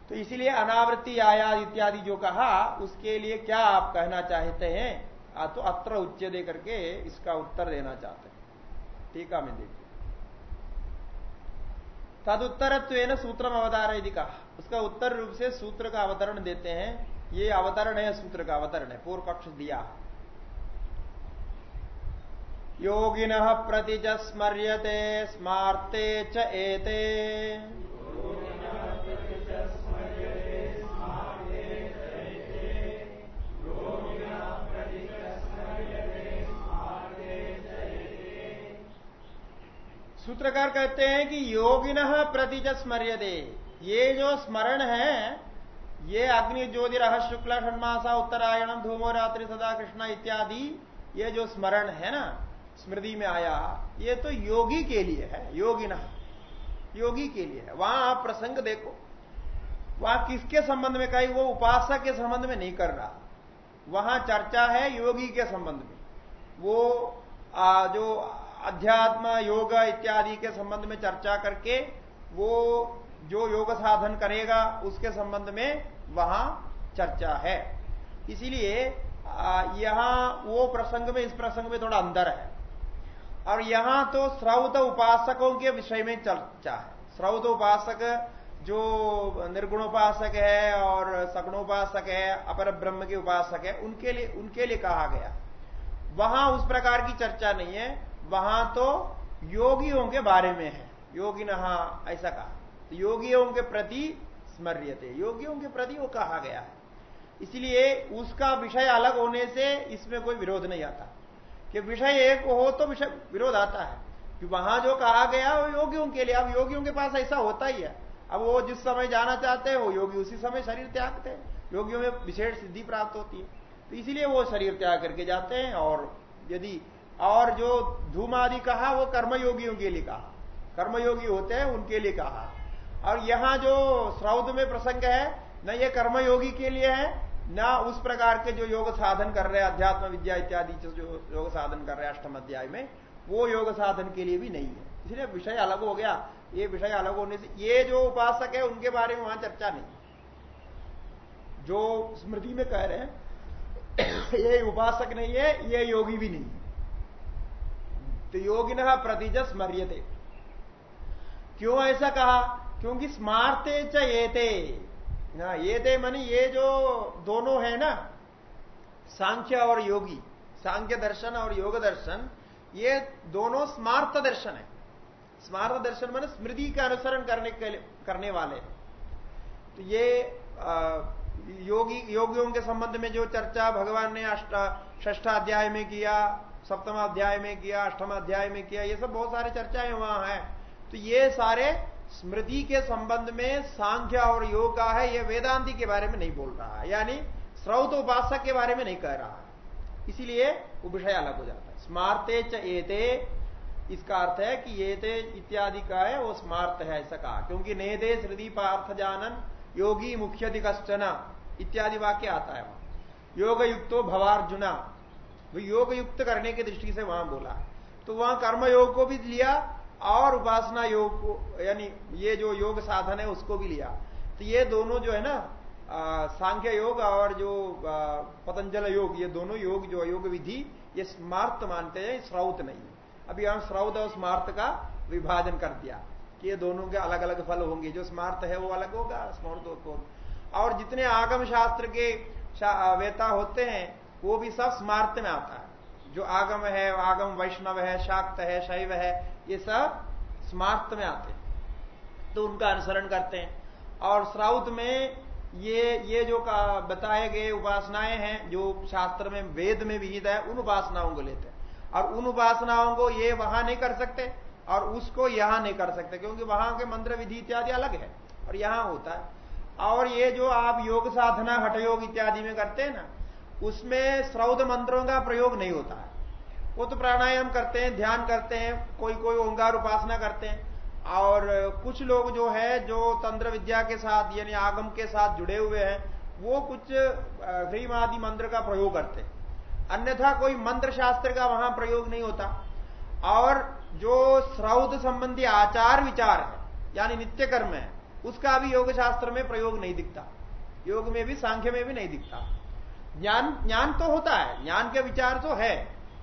तो इसीलिए अनावृत्ति आया इत्यादि जो कहा, उसके लिए क्या आप कहना चाहते हैं? तो अत्र उच्च दे करके इसका उत्तर देना चाहते हैं। टीका में देखिए। तदुत्तरत्व सूत्र अवतार है कहा। उसका उत्तर रूप से सूत्र का अवतरण देते हैं। ये अवतरण है, सूत्र का अवतरण है। पूर्व पक्ष दिया। योगिन प्रति स्मर्यते स्मार्ते च एते। सूत्रकार कहते हैं कि योगिन प्रतिज स्मर्यदे ये जो स्मरण है ये अग्नि ज्योतिरह शुक्ला षणमासा उत्तरायणम धूमो रात्रि सदा कृष्णा इत्यादि ये जो स्मरण है ना स्मृति में आया ये तो योगी के लिए है योगिन। योगी के लिए है। वहाँ आप प्रसंग देखो। वहाँ किसके संबंध में कही? वो उपासक के संबंध में नहीं कर रहा। वहाँ चर्चा है योगी के संबंध में। वो आ, जो अध्यात्म, योग इत्यादि के संबंध में चर्चा करके वो जो योग साधन करेगा, उसके संबंध में वहाँ चर्चा है। इसीलिए यहाँ वो प्रसंग में, इस प्रसंग में थोड़ा अंदर है। और यहाँ तो श्रौत उपासकों के विषय में चर्चा है। श्रौत उपासक जो निर्गुणोपासक है और सगुणोपासक है, अपर ब्रह्म के उपासक है, उनके लिए उनके लिए कहा गया। वहाँ उस प्रकार की चर्चा नहीं है। वहाँ तो योगियों के बारे में है। योगी नहा ऐसा कहा। तो योगियों के प्रति स्मर्यते। योगियों के प्रति वो कहा गया है। इसलिए उसका विषय अलग होने से इसमें कोई विरोध नहीं आता। कि विषय एक हो तो विषय विरोध आता है। कि वहाँ जो कहा गया वो योगियों के लिए। अब योगियों के पास ऐसा होता ही है। अब वो जिस समय जाना चाहते हैं, वो योगी उसी समय शरीर त्यागते हैं। योगियों में विशेष सिद्धि प्राप्त होती है। तो इसीलिए वो शरीर त्याग करके जाते हैं और यदि और जो धूम आदि कहा, वो कर्मयोगियों के लिए कहा। कर्मयोगी होते हैं, उनके लिए कहा। और यहाँ जो श्रौद में प्रसंग है, न ये कर्मयोगी के लिए है, न उस प्रकार के जो योग साधन कर रहे हैं, अध्यात्म विद्या इत्यादि जो योग साधन कर रहे हैं अष्टम अध्याय में, वो योग साधन के लिए भी नहीं है। इसलिए विषय अलग हो गया। ये विषय अलग होने से, ये जो उपासक है, उनके बारे में वहाँ चर्चा नहीं। जो स्मृति में कह रहे हैं, [COUGHS] ये उपासक नहीं है, ये योगी भी नहीं है। तो योगिन प्रतिज स्मर्यते। क्यों ऐसा कहा? क्योंकि स्मारते च येते ना मनी ये जो दोनों है ना सांख्य और योगी सांख्य दर्शन और योग दर्शन ये दोनों स्मार्त दर्शन है। स्मार्त दर्शन मैंने स्मृति का अनुसरण करने के करने वाले। तो ये आ, योगी योगियों के संबंध में जो चर्चा भगवान ने अष्ट ष्ठाध्याय में किया सप्तम अध्याय में किया, अष्टम अध्याय में किया, ये सब बहुत सारे चर्चाएँ वहाँ है। तो ये सारे स्मृति के संबंध में सांख्य और योग का है, ये वेदांति के बारे में नहीं बोल रहा है। यानी स्रौत उपासक के बारे में नहीं कह रहा है। इसीलिए वो विषय अलग हो जाता है। स्मारते चेते इसका अर्थ है कि ये थे इत्यादि का है, वो स्मार्त है ऐसा कहा। क्योंकि नेदे श्रुति पार्थ जानन, योगी मुख्य कश्चना इत्यादि वाक्य आता है वहाँ। योग युक्तो भवार्जुना योग युक्त करने की दृष्टि से वहाँ बोला। तो वहाँ कर्म योग को भी लिया और उपासना योग को यानी ये जो योग साधन है उसको भी लिया। तो ये दोनों जो है ना सांख्य योग और जो पतंजल योग ये दोनों योग जो योग विधि ये स्मार्त मानते हैं श्रौत नहीं अभी हम श्रौत और स्मार्त का विभाजन कर दिया कि ये दोनों के अलग अलग फल होंगे। जो स्मार्त है वो अलग होगा स्मार्त और जितने आगम शास्त्र के शा, वेता होते हैं वो भी सब स्मार्त में आता है। जो आगम है, आगम वैष्णव है, शाक्त है, शैव है, ये सब स्मार्त में आते हैं। तो उनका अनुसरण करते हैं। और श्राउत में ये ये जो बताए गए उपासनाएँ हैं, जो शास्त्र में, वेद में विहित है, उन उपासनाओं को लेते हैं। और उन उपासनाओं को ये वहाँ नहीं कर सकते और उसको यहाँ नहीं कर सकते, क्योंकि वहाँ के मंत्र विधि इत्यादि अलग है और यहाँ होता है। और ये जो आप योग साधना, हठयोग इत्यादि में करते हैं ना उसमें श्रौद मंत्रों का प्रयोग नहीं होता है। वो तो प्राणायाम करते हैं, ध्यान करते हैं, कोई कोई ओंकार उपासना करते हैं। और कुछ लोग जो है, जो तंत्र विद्या के साथ, यानी आगम के साथ जुड़े हुए हैं, वो कुछ ह्रीम आदि मंत्र का प्रयोग करते हैं। अन्यथा कोई मंत्र शास्त्र का वहाँ प्रयोग नहीं होता। और जो श्रौद संबंधी आचार विचार है, यानी नित्य कर्म है, उसका भी योग शास्त्र में प्रयोग नहीं दिखता। योग में भी, सांख्य में भी नहीं दिखता। ज्ञान ज्ञान तो होता है, ज्ञान के विचार तो है,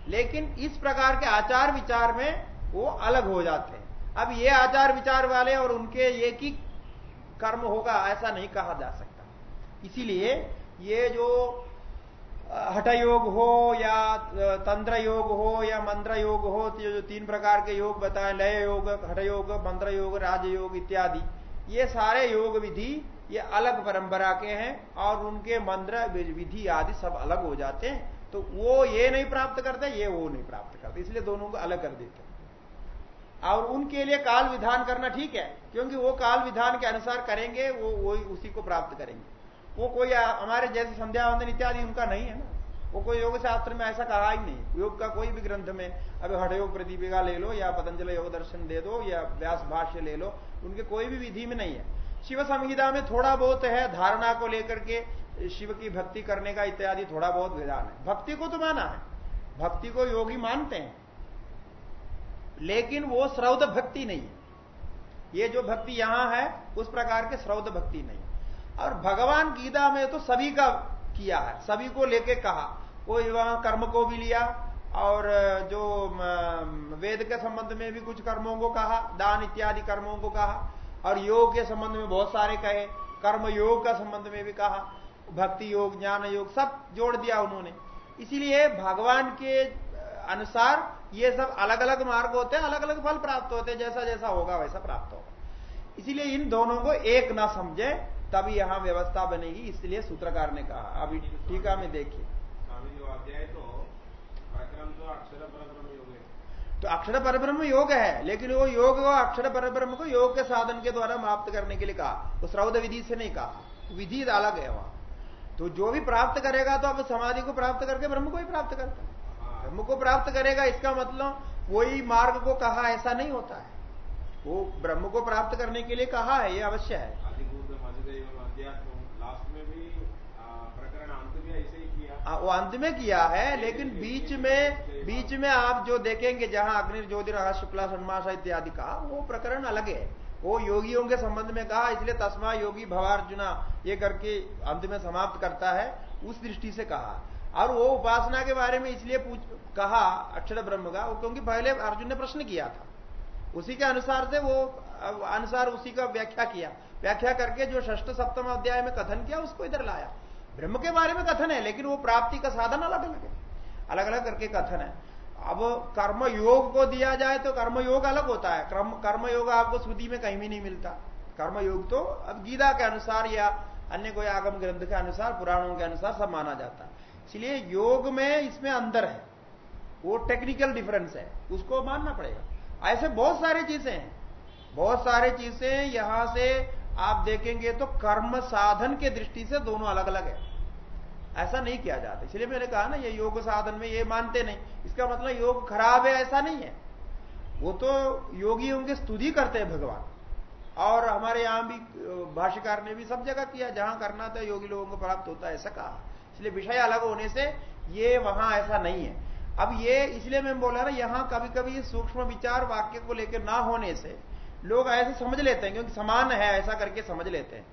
लेकिन इस प्रकार के आचार विचार में वो अलग हो जाते हैं। अब ये आचार विचार वाले और उनके ये की कर्म होगा, ऐसा नहीं कहा जा सकता। इसीलिए ये जो हठ योग हो या तंत्र योग हो या मंत्र योग हो तो जो तीन प्रकार के योग बताए लय योग हठ योग मंत्र योग राजयोग इत्यादि, ये सारे योग विधि ये अलग परंपरा के हैं और उनके मंत्र, विधि आदि सब अलग हो जाते हैं। तो वो ये नहीं प्राप्त करते, ये वो नहीं प्राप्त करते। इसलिए दोनों को अलग कर देते और उनके लिए काल विधान करना ठीक है, क्योंकि वो काल विधान के अनुसार करेंगे, वो वो उसी को प्राप्त करेंगे। वो कोई हमारे जैसे संध्या वंदन इत्यादि उनका नहीं है ना। वो कोई योग शास्त्र में ऐसा कहा ही नहीं योग का कोई भी ग्रंथ में, अभी हठयोग प्रतिपिका ले लो, या पतंजलि योग दर्शन दे दो, या व्यास भाष्य ले लो, उनके कोई भी विधि में नहीं है। शिव संहिता में थोड़ा बहुत है धारणा को लेकर के शिव की भक्ति करने का इत्यादि थोड़ा बहुत विधान है। भक्ति को तो माना है। भक्ति को योगी मानते हैं। लेकिन वो श्रौद भक्ति नहीं है। ये जो भक्ति यहाँ है, उस प्रकार के श्रौद भक्ति नहीं और भगवान गीता में तो सभी का किया है। सभी को लेके कहा। कोई वहाँ कर्म को भी लिया और जो वेद के संबंध में भी कुछ कर्मों को कहा, दान इत्यादि कर्मों को कहा। और योग के संबंध में बहुत सारे कहे, कर्म योग का संबंध में भी कहा, भक्ति योग, ज्ञान योग, सब जोड़ दिया उन्होंने। इसीलिए भगवान के अनुसार ये सब अलग अलग मार्ग होते हैं अलग अलग फल प्राप्त होते हैं जैसा जैसा होगा वैसा प्राप्त होगा। इसीलिए इन दोनों को एक ना समझे, तभी यहाँ व्यवस्था बनेगी, इसलिए सूत्रकार ने कहा। अभी टीका में देखिए। तो तो अक्षर परब्रह्म योग है लेकिन वो योग वो अक्षर परब्रह्म को योग के साधन के द्वारा प्राप्त करने के लिए कहा। वो श्रौद विधि से नहीं कहा। विधि अलग है वहाँ। तो जो भी प्राप्त करेगा तो अब समाधि को प्राप्त करके ब्रह्म को ही प्राप्त करता है। ब्रह्म को प्राप्त करेगा इसका मतलब वही मार्ग को कहा ऐसा नहीं होता है। वो ब्रह्म को प्राप्त करने के लिए कहा है ये अवश्य है। आ, वो अंत में किया है, लेकिन बीच में बीच में आप जो देखेंगे, जहाँ अग्नि, ज्योतिरा शुक्ला सन्मासा इत्यादि कहा वो प्रकरण अलग है। वो योगियों के संबंध में कहा, इसलिए तस्मा योगी भवार्जुना, ये करके अंत में समाप्त करता है, उस दृष्टि से कहा। और वो उपासना के बारे में इसलिए पूछ, कहा, अक्षर ब्रह्म का क्योंकि पहले अर्जुन ने प्रश्न किया था। उसी के अनुसार से वो अनुसार उसी का व्याख्या किया। व्याख्या करके जो षष्ठ सप्तम अध्याय में कथन किया, उसको इधर लाया। ब्रह्म के बारे में कथन है, लेकिन वो प्राप्ति का साधन अलग अलग है। अलग अलग करके कथन है। अब कर्म योग को दिया जाए तो कर्म योग अलग होता है। कर्म कर्म योग आपको श्रुति में कहीं भी नहीं मिलता। कर्म योग तो अब गीता के अनुसार या अन्य कोई आगम ग्रंथ के अनुसार, पुराणों के अनुसार सब माना जाता है। इसलिए योग में इसमें अंदर है। वो टेक्निकल डिफरेंस है। उसको मानना पड़ेगा। ऐसे बहुत सारी चीज़ें हैं। बहुत सारी चीज़ें यहाँ से आप देखेंगे तो कर्म साधन के दृष्टि से दोनों अलग अलग है। ऐसा नहीं किया जाता। इसलिए मैंने कहा ना, ये योग साधन में ये मानते नहीं। इसका मतलब योग खराब है, ऐसा नहीं है। वो तो योगी की स्तुति करते हैं भगवान। और हमारे यहाँ भी भाष्यकार ने भी सब जगह किया। जहाँ करना था, योगी लोगों को प्राप्त होता है, ऐसा कहा। इसलिए विषय अलग होने से ये वहाँ ऐसा नहीं है। अब ये, इसलिए मैं बोला ना, यहाँ कभी कभी सूक्ष्म विचार वाक्य को लेकर ना होने से लोग ऐसे समझ लेते हैं, क्योंकि समान है, ऐसा करके समझ लेते हैं।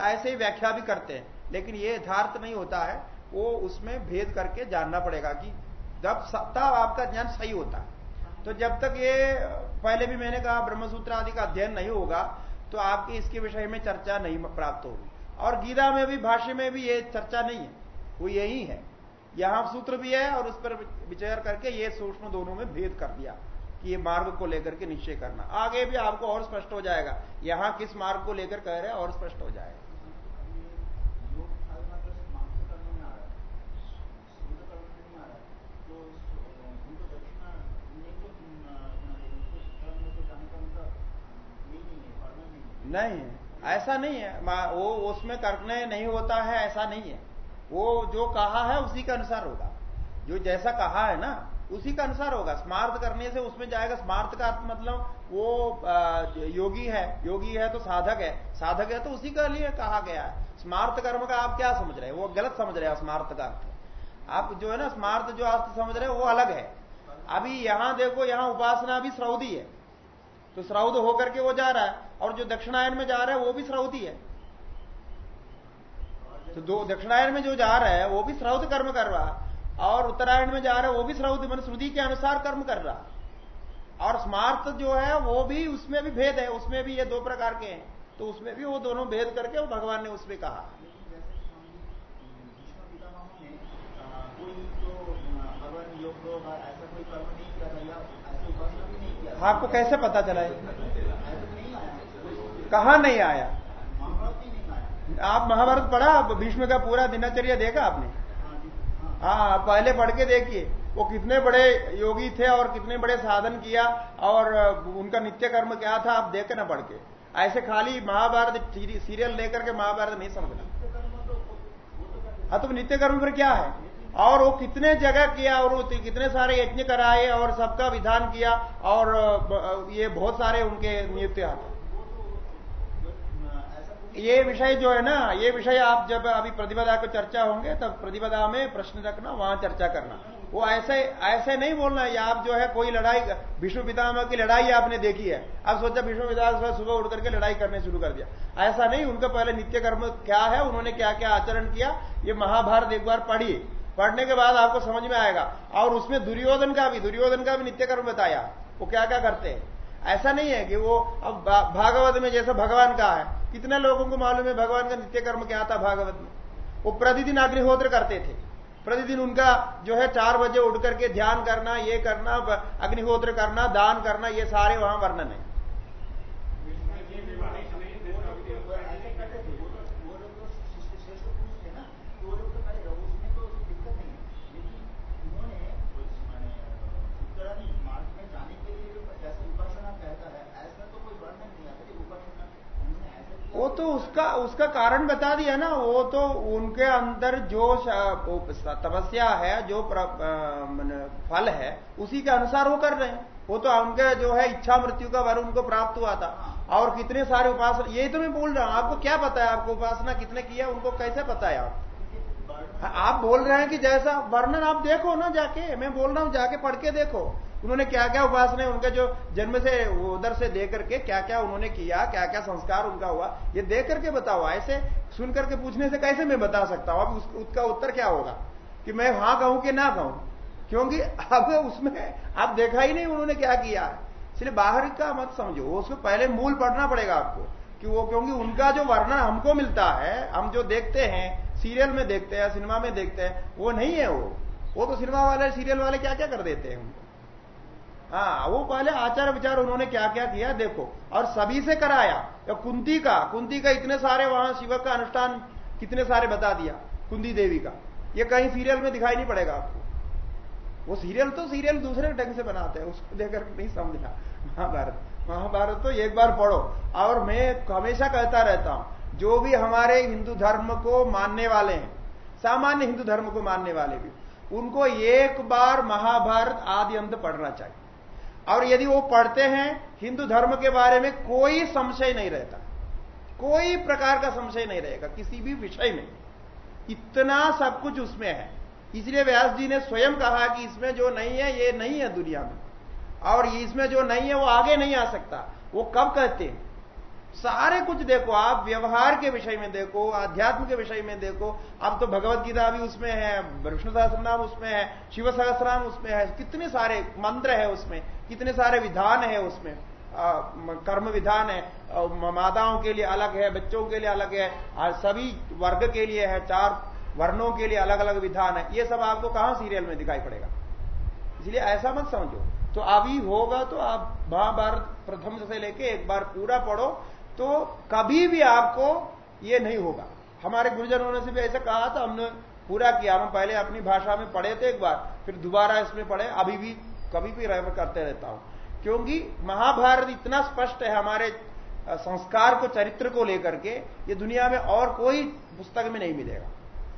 ऐसे ही व्याख्या भी करते हैं, लेकिन ये यथार्थ नहीं होता है, वो उसमें भेद करके जानना पड़ेगा कि जब सत्ता आपका ज्ञान सही होता है। तो जब तक ये, पहले भी मैंने कहा ब्रह्मसूत्र आदि का अध्ययन नहीं होगा तो आपकी इसके विषय में चर्चा नहीं प्राप्त होगी। और गीता में भी, भाष्य में भी ये चर्चा नहीं है, वो यही है। यहाँ सूत्र भी है और उस पर विचार करके ये सूक्ष्म दोनों में भेद कर दिया। कि ये मार्ग को लेकर के निश्चय करना। आगे भी आपको और स्पष्ट हो जाएगा, यहाँ किस मार्ग को लेकर कह रहे हैं, और स्पष्ट हो जाएगा। नहीं, ऐसा नहीं है। वो उसमें करने नहीं होता है, ऐसा नहीं है। वो जो कहा है, उसी के अनुसार होगा। जो जैसा कहा है ना उसी का अनुसार होगा। स्मार्थ करने से उसमें जाएगा। स्मार्थ का अर्थ मतलब वो योगी है। योगी है तो साधक है। साधक है तो उसी के लिए कहा गया है। स्मार्थ कर्म का आप क्या समझ रहे हैं? वो गलत समझ रहे हैं स्मार्थ का अर्थ। आप जो है ना, स्मार्थ जो अर्थ समझ रहे हैं, वो अलग है। अभी यहाँ देखो, यहाँ उपासना भी श्रौदी है। तो श्रौद होकर के वो जा रहा है और जो दक्षिणायन में जा रहा है, वो भी श्रौदी है। तो दो दक्षिणायन में जो जा रहा है, वो भी श्रौद कर्म कर रहा और उत्तरायण में जा रहा है, वो भी श्रौद मन श्रुति के अनुसार कर्म कर रहा और स्मार्थ जो है, वो भी उसमें भी भेद है, उसमें भी ये दो प्रकार के हैं। तो उसमें भी वो दोनों भेद करके वो भगवान ने उसमें कहा। आपको कैसे पता चला है कहा नहीं आया? आप महाभारत पढ़ा, भीष्म का पूरा दिनचर्या देखा आपने? हाँ पहले पढ़ के देखिए, वो कितने बड़े योगी थे और कितने बड़े साधन किया और उनका नित्य कर्म क्या था, आप देखे ना पढ़ के। ऐसे खाली महाभारत सीरियल लेकर के महाभारत नहीं समझना। हाँ तो नित्य कर्म पर क्या है? और वो कितने जगह किया और कितने सारे यज्ञ कराए और सबका विधान किया और ये बहुत सारे उनके नियुक्त ये विषय जो है ना, ये विषय आप जब अभी प्रतिपदा को चर्चा होंगे, तब प्रतिपदा में प्रश्न रखना, वहाँ चर्चा करना। वो ऐसे ऐसे नहीं बोलना है आप जो है कोई लड़ाई, विष्णु पितामह की लड़ाई आपने देखी है। अब सोचा विष्णु पितामह सुबह उठ करके लड़ाई करने शुरू कर दिया। ऐसा नहीं, उनका पहले नित्य कर्म क्या है, उन्होंने क्या क्या आचरण किया, ये महाभारत एक बार पढ़ी पढ़ने के बाद आपको समझ में आएगा। और उसमें दुर्योधन का भी, दुर्योधन का भी नित्य कर्म बताया। वो क्या क्या करते हैं? ऐसा नहीं है कि वो, अब भागवत में जैसे भगवान का है कितने लोगों को मालूम है भगवान का नित्य कर्म क्या था भागवत में? वो प्रतिदिन अग्निहोत्र करते थे। प्रतिदिन उनका जो है चार बजे उठ करके ध्यान करना, ये करना अग्निहोत्र करना, दान करना, ये सारे वहाँ वर्णन है। वो तो उसका उसका कारण बता दिया ना, वो तो उनके अंदर जो तपस्या है, जो फल है, उसी के अनुसार वो कर रहे हैं। वो तो उनके जो है इच्छा मृत्यु का वर उनको प्राप्त हुआ था। और कितने सारे उपासना यही तो मैं बोल रहा हूँ, आपको क्या पता है, आपको उपासना कितने किया उनको कैसे पता है आप? आप बोल रहे हैं कि जैसा वर्णन आप देखो ना जाके, मैं बोल रहा हूँ जाके पढ़ के देखो। उन्होंने क्या क्या उपासना उनका जो जन्म से उधर से दे करके क्या क्या उन्होंने किया, क्या क्या संस्कार उनका हुआ, ये देख करके बताओ। ऐसे सुन करके पूछने से कैसे मैं बता सकता हूँ? अब उसका उत्तर क्या होगा? कि मैं हाँ कहूँ कि ना कहूँ क्योंकि अब उसमें आप देखा ही नहीं उन्होंने क्या किया। इसलिए बाहर का मत समझो। उसको पहले मूल पढ़ना पड़ेगा आपको कि वो, क्योंकि उनका जो वर्णन हमको मिलता है, हम जो देखते हैं, सीरियल में देखते हैं सिनेमा में देखते हैं, वो नहीं है वो। वो तो सिनेमा वाले, सीरियल वाले क्या क्या कर देते हैं उनको? हाँ वो पहले आचार विचार उन्होंने क्या क्या किया, देखो। और सभी से कराया। या कुंती का कुंती का इतने सारे वहाँ शिव का अनुष्ठान कितने सारे बता दिया, कुंती देवी का। ये कहीं सीरियल में दिखाई नहीं पड़ेगा आपको। वो सीरियल तो सीरियल दूसरे ढंग से बनाते हैं, उसको देखकर नहीं समझना। महाभारत। महाभारत तो एक बार पढ़ो। और मैं हमेशा कहता रहता हूँ, जो भी हमारे हिंदू धर्म को मानने वाले हैं, सामान्य हिंदू धर्म को मानने वाले भी, उनको एक बार महाभारत आदि अंत पढ़ना चाहिए। और यदि वो पढ़ते हैं, हिंदू धर्म के बारे में कोई संशय नहीं रहता। कोई प्रकार का संशय नहीं रहेगा, किसी भी विषय में। इतना सब कुछ उसमें है। इसलिए व्यास जी ने स्वयं कहा कि इसमें जो नहीं है, ये नहीं है दुनिया में। और इसमें जो नहीं है, वो आगे नहीं आ सकता। वो कब कहते हैं? सारे कुछ देखो आप व्यवहार के विषय में देखो आध्यात्म के विषय में देखो अब तो भगवत गीता भी उसमें है विष्णु सहस्रनाम उसमें है शिव सहस्रनाम उसमें है कितने सारे मंत्र है उसमें कितने सारे विधान है उसमें आ, कर्म विधान है माताओं के लिए अलग है बच्चों के लिए अलग है और सभी वर्ग के लिए है चार वर्णों के लिए अलग अलग विधान है ये सब आपको कहाँ सीरियल में दिखाई पड़ेगा? इसलिए ऐसा मत समझो तो अभी होगा तो आप महाभारत प्रथम से लेके एक बार पूरा पढ़ो तो कभी भी आपको ये नहीं होगा। हमारे गुरुजनों ने से भी ऐसा कहा था, हमने पूरा किया। हम पहले अपनी भाषा में पढ़े थे एक बार, फिर दोबारा इसमें पढ़े। अभी भी, कभी भी रेफर करते रहता हूँ। क्योंकि महाभारत इतना स्पष्ट है हमारे संस्कार को, चरित्र को लेकर के, ये दुनिया में और कोई पुस्तक में नहीं मिलेगा।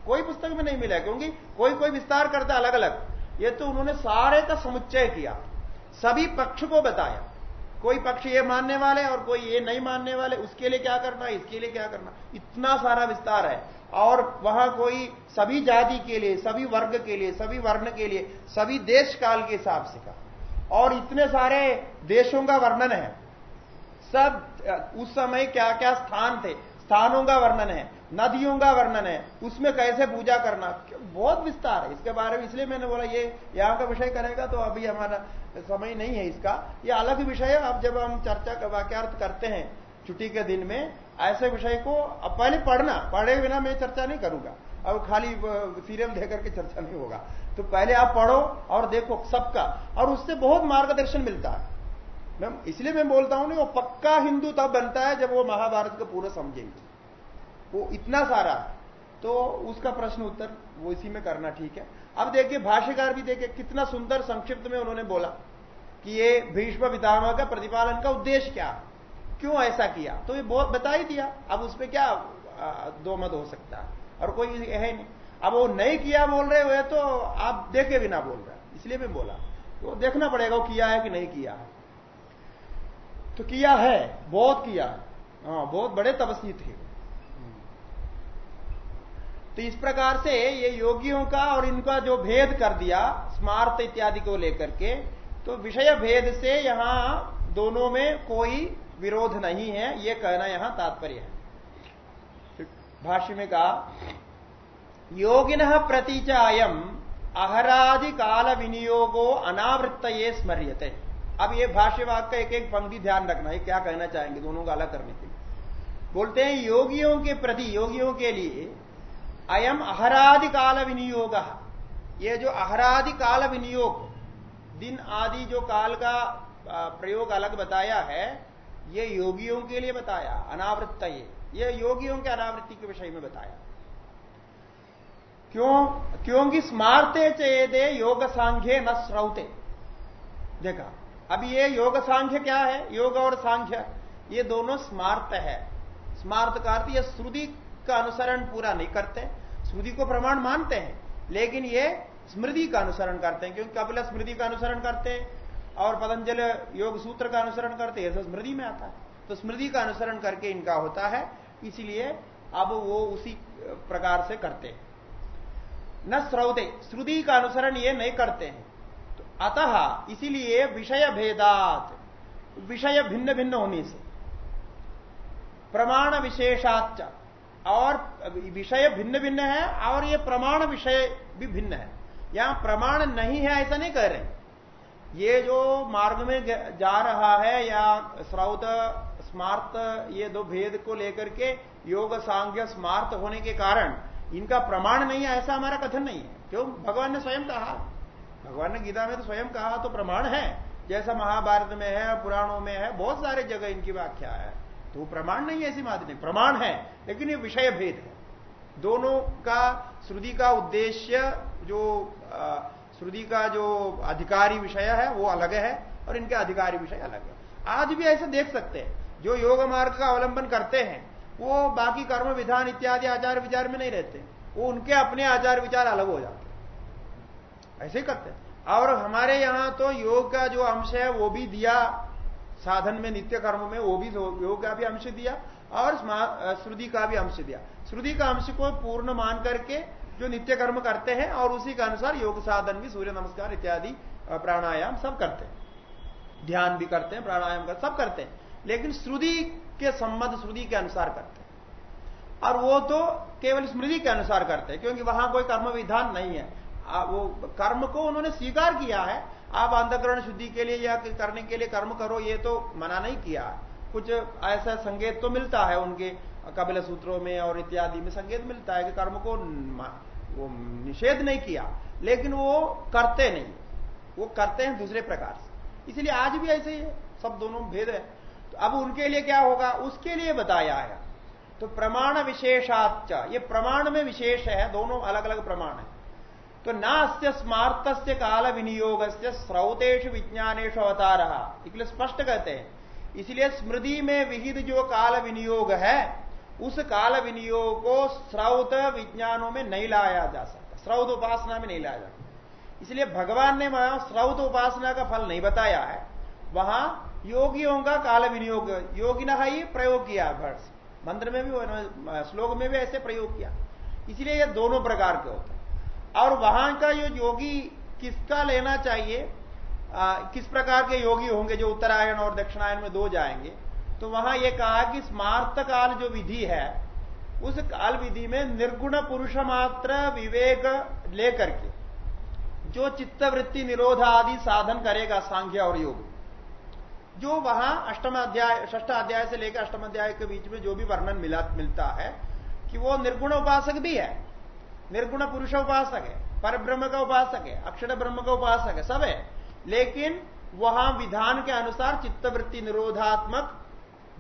कोई पुस्तक में नहीं मिलेगा, क्योंकि कोई कोई विस्तार करता अलग अलग ये तो उन्होंने सारे का समुच्चय किया। सभी पक्ष को बताया। कोई पक्ष ये मानने वाले और कोई ये नहीं मानने वाले, उसके लिए क्या करना, इसके लिए क्या करना? इतना सारा विस्तार है। और वहाँ कोई सभी जाति के लिए, सभी वर्ग के लिए, सभी वर्ण के लिए, सभी देश काल के हिसाब से का और इतने सारे देशों का वर्णन है। सब, उस समय क्या क्या स्थान थे? स्थानों का वर्णन है, नदियों का वर्णन है। उसमें कैसे पूजा करना? बहुत विस्तार है। इसके बारे में इसलिए मैंने बोला, ये यहाँ का विषय करेगा तो अभी हमारा समय नहीं है इसका। ये अलग विषय है। अब जब हम चर्चा का वाक्यार्थ करते हैं छुट्टी के दिन में, ऐसे विषय को अब पहले पढ़ना, पढ़े बिना मैं चर्चा नहीं करूँगा। अब खाली सीरियल देकर के चर्चा नहीं होगा। तो पहले आप पढ़ो और देखो सबका। और उससे बहुत मार्गदर्शन मिलता है। मैं, इसलिए मैं बोलता हूँ वो पक्का हिंदू तब बनता है जब वो महाभारत को पूरा समझेंगे। वो इतना सारा तो उसका प्रश्न उत्तर वो इसी में करना ठीक है। अब देखिए, भाष्यकार भी देखिए, कितना सुंदर संक्षिप्त में उन्होंने बोला कि ये भीष्म पितामह का प्रतिपालन का उद्देश्य क्या? क्यों ऐसा किया? तो ये बहुत बता ही दिया। अब उसमें क्या दो मत हो सकता और कोई है नहीं। अब वो नहीं किया बोल रहे हुए तो आप देखे भी ना बोल रहे इसलिए मैं बोला तो देखना पड़ेगा वो किया है कि नहीं किया है। तो किया है, बहुत किया हाँ बहुत बड़े तपस्वी थे। तो इस प्रकार से ये योगियों का और इनका जो भेद कर दिया, स्मार्त इत्यादि को लेकर के तो विषय भेद से यहाँ दोनों में कोई विरोध नहीं है, ये कहना यहाँ तात्पर्य है। भाष्य में कहा, योगिन प्रतीच अयम अहरादि काल विनियोगो अनावृत्त ये स्मर्यते। अब ये भाष्य वाक का एक एक पंक्ति ध्यान रखना है, क्या कहना चाहेंगे दोनों का अलग करने के लिए। बोलते हैं योगियों के प्रति, योगियों के लिए अयम अहरादि काल विनियोग ये जो अहरादि काल विनियोग दिन आदि जो काल का प्रयोग अलग बताया है, ये योगियों के लिए बताया, अनावृत्त ये। ये योगियों के अनावृत्ति के विषय में बताया। क्यों? क्योंकि स्मारते चेदे योग सांख्य न श्रौते देखा, अब ये योग सांख्य क्या है? योग और सांख्य। ये दोनों स्मार्त है। स्मार्त का अर्थ ये श्रुति का अनुसरण पूरा नहीं करते स्मृति को प्रमाण मानते हैं, लेकिन ये स्मृति का अनुसरण करते हैं, क्योंकि कपिल स्मृति का अनुसरण करते हैं और पतंजल योग सूत्र का अनुसरण करते हैं स्मृति में आता है। तो स्मृति का अनुसरण करके इनका होता है, इसलिए अब वो उसी प्रकार से करते न श्रौते श्रुति का अनुसरण ये नहीं करते हैं। तो अतः इसीलिए विषय भेदात, विषय भिन्न भिन्न होने से, प्रमाण विशेषाच और विषय भिन्न भिन्न है, और ये प्रमाण विषय भी भिन्न है। यहाँ प्रमाण नहीं है, ऐसा नहीं कह रहे। ये जो मार्ग में जा रहा है, या श्रौत स्मार्त, ये दो भेद को लेकर के योग सांख्य स्मार्त होने के कारण इनका प्रमाण नहीं है, ऐसा हमारा कथन नहीं है। क्यों? भगवान ने स्वयं कहा। भगवान ने गीता में तो स्वयं कहा तो प्रमाण है। जैसा महाभारत में है, पुराणों में है, बहुत सारे जगह इनकी व्याख्या है। तो प्रमाण नहीं है ऐसी बात नहीं। प्रमाण है, लेकिन ये विषय भेद है। दोनों का, श्रुति का उद्देश्य जो श्रुति का जो अधिकारी विषय है, वो अलग है और इनके अधिकारी विषय अलग है। आज भी ऐसे देख सकते हैं। जो योग मार्ग का अवलंबन करते हैं, वो बाकी कर्म विधान इत्यादि आचार विचार में नहीं रहते। वो उनके अपने आचार विचार अलग हो जाते ऐसे करते हैं। और हमारे यहाँ तो योग का जो अंश है, वो भी दिया साधन में, नित्य कर्म में, वो भी योग का भी अंश दिया और श्रुति का भी अंश दिया। श्रुति का अंश को पूर्ण मान करके जो नित्य कर्म करते हैं और उसी के अनुसार योग साधन भी, सूर्य नमस्कार इत्यादि प्राणायाम सब करते हैं। ध्यान भी करते हैं, प्राणायाम कर, सब करते हैं। लेकिन श्रुति के संबंध श्रुति के अनुसार करते हैं। और वो तो केवल स्मृति के अनुसार करते हैं, क्योंकि वहाँ कोई कर्म विधान नहीं है। वो कर्म को उन्होंने स्वीकार किया है आप अंधकरण शुद्धि के लिए या करने के लिए कर्म करो, ये तो मना नहीं किया। कुछ ऐसा संकेत तो मिलता है उनके कपिल सूत्रों में और इत्यादि में संकेत मिलता है कि कर्म को वो निषेध नहीं किया, लेकिन वो करते नहीं। वो करते हैं दूसरे प्रकार से। इसलिए आज भी ऐसे ही है, सब दोनों भेद है। तो अब उनके लिए क्या होगा? उसके लिए बताया है। तो प्रमाण विशेषाच ये प्रमाण में विशेष है, दोनों अलग अलग प्रमाण है। तो नास्य स्मार्त काल विनियोग से स्रौतेश विज्ञानेश अवतार। इसलिए स्पष्ट कहते हैं। इसलिए स्मृति में विहित जो काल विनियोग है, उस काल विनियोग को स्रौत विज्ञानों में नहीं लाया जा सकता। स्रौत उपासना में नहीं लाया जा सकता। इसलिए भगवान ने वहाँ स्रौत उपासना का फल नहीं बताया है। वहाँ योगियों का काल विनियोग योगी ही प्रयोग किया मंत्र में भी, श्लोक में भी ऐसे प्रयोग किया। इसलिए यह दोनों प्रकार के होते और वहाँ का जो योगी किसका लेना चाहिए? आ, किस प्रकार के योगी होंगे जो उत्तरायण और दक्षिणायन में दो जाएँगे? तो वहाँ यह कहा कि स्मार्त काल जो विधि है उस काल विधि में निर्गुण पुरुष मात्र विवेक लेकर के जो चित्तवृत्ति निरोध आदि साधन करेगा सांख्य और योग जो वहाँ अष्टम अध्याय ष्ठ अध्याय से लेकर अष्टम अध्याय के बीच में जो भी वर्णन मिला मिलता है कि वो निर्गुण उपासक भी है। निर्गुण पुरुष उपासक है पर ब्रह्म का उपासक है, अक्षर ब्रह्म का उपासक है, सब है। लेकिन वहाँ विधान के अनुसार चित्तवृत्ति निरोधात्मक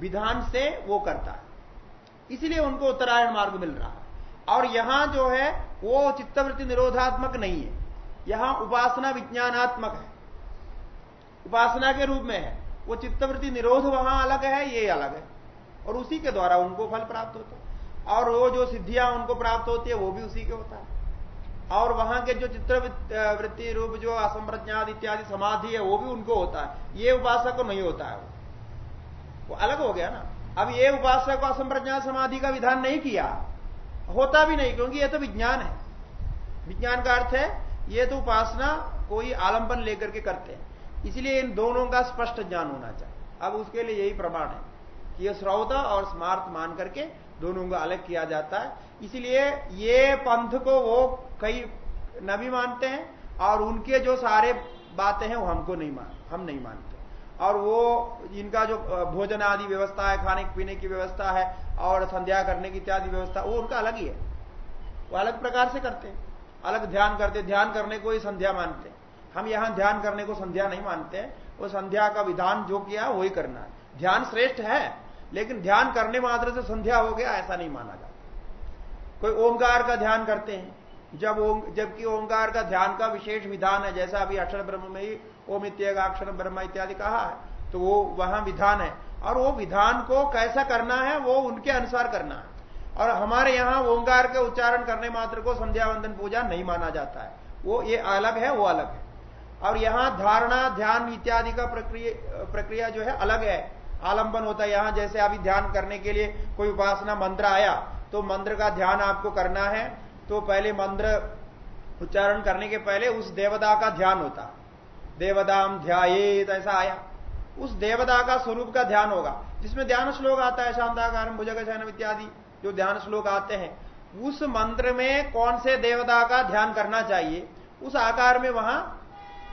विधान से वो करता है। इसलिए उनको उत्तरायण मार्ग मिल रहा है। और यहाँ जो है, वो चित्तवृत्ति निरोधात्मक नहीं है। यहाँ उपासना विज्ञानात्मक है। उपासना के रूप में है। वो चित्तवृत्ति निरोध वहाँ अलग है, ये अलग है। और उसी के द्वारा उनको फल प्राप्त होता है। और वो जो सिद्धियाँ उनको प्राप्त होती है, वो भी उसी के होता है। और वहाँ के जो चित्र वृत्ति रूप, जो असंप्रज्ञात इत्यादि समाधि है, वो भी उनको होता है। ये उपासक को नहीं होता है वो। वो अलग हो गया ना। अब ये उपासक को असंप्रज्ञात समाधि का विधान नहीं किया, होता भी नहीं, क्योंकि ये तो विज्ञान है। विज्ञान का अर्थ है, ये तो उपासना कोई आलंबन लेकर के करते हैं। इसलिए इन दोनों का स्पष्ट ज्ञान होना चाहिए। अब उसके लिए यही प्रमाण है कि यह श्रौता और स्मार्थ मान करके दोनों का अलग किया जाता है। इसलिए ये पंथ को वो कई नबी मानते हैं और उनके जो सारे बातें हैं वो हमको नहीं मान, हम नहीं मानते। और वो इनका जो भोजन आदि व्यवस्था है, खाने पीने की व्यवस्था है और संध्या करने की इत्यादि व्यवस्था, वो उनका अलग ही है। वो अलग प्रकार से करते हैं। अलग ध्यान करते ध्यान करने को ही संध्या मानते हैं। हम यहाँ ध्यान करने को संध्या नहीं मानते वो संध्या का विधान जो किया, वही करना है। ध्यान श्रेष्ठ है। लेकिन ध्यान करने मात्र से संध्या हो गया, ऐसा नहीं माना जाता। कोई ओंकार का ध्यान करते हैं। जब ओं, जबकि ओंकार का ध्यान का विशेष विधान है, जैसा अभी अक्षर ब्रह्म में ही ओम इत्येगा अक्षर ब्रह्म इत्यादि कहा है तो वो वहाँ विधान है। और वो विधान को कैसा करना है, वो उनके अनुसार करना है। और हमारे यहाँ ओंकार के उच्चारण करने मात्र को संध्या वंदन पूजा नहीं माना जाता है। वो ये अलग है, वो अलग है। और यहाँ धारणा, ध्यान इत्यादि का प्रक्रिया प्रक्रिया जो है, अलग है। आलंबन होता है। यहाँ जैसे अभी ध्यान करने के लिए कोई उपासना मंत्र आया तो मंत्र का ध्यान आपको करना है। तो पहले मंत्र उच्चारण करने के पहले उस देवता का ध्यान होता। देवदाम ध्याये ऐसा आया। उस देवता का स्वरूप का ध्यान होगा। जिसमें ध्यान श्लोक आता है, शांताकार भुजग शयन इत्यादि, जो ध्यान श्लोक आते हैं, उस मंत्र में कौन से देवता का ध्यान करना चाहिए, उस आकार में वहाँ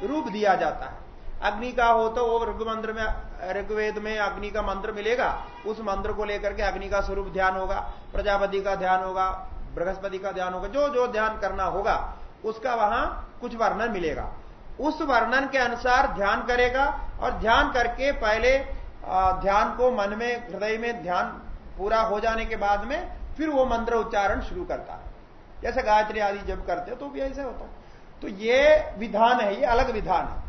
रूप दिया जाता है। अग्नि का हो तो वो मंत्र में ऋग्वेद में अग्नि का मंत्र मिलेगा, उस मंत्र को लेकर के अग्नि का स्वरूप ध्यान होगा, प्रजापति का ध्यान होगा, बृहस्पति का ध्यान होगा जो जो ध्यान करना होगा, उसका वहाँ कुछ वर्णन मिलेगा। उस वर्णन के अनुसार ध्यान करेगा और ध्यान करके पहले ध्यान को मन में, हृदय में ध्यान पूरा हो जाने के बाद में फिर वो मंत्र उच्चारण शुरू करता है। जैसे गायत्री आदि जब करते हो तो भी ऐसे होता है। तो ये विधान है, ये अलग विधान है।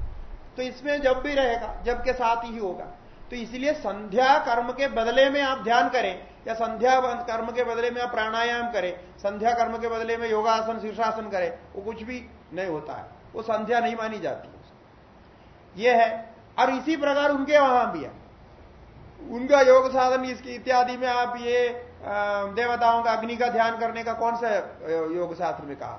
तो इसमें जब भी रहेगा, जब के साथ ही होगा। तो इसलिए संध्या कर्म के बदले में आप ध्यान करें, या संध्या कर्म के बदले में आप प्राणायाम करें, संध्या कर्म के बदले में योगासन, शीर्षासन करें, वो कुछ भी नहीं होता है। वो संध्या नहीं मानी जाती ये है। और इसी प्रकार उनके वहाँ भी है। उनका योग साधन इसकी इत्यादि में आप ये देवताओं का अग्नि का ध्यान करने का कौन सा योग शास्त्र में कहा?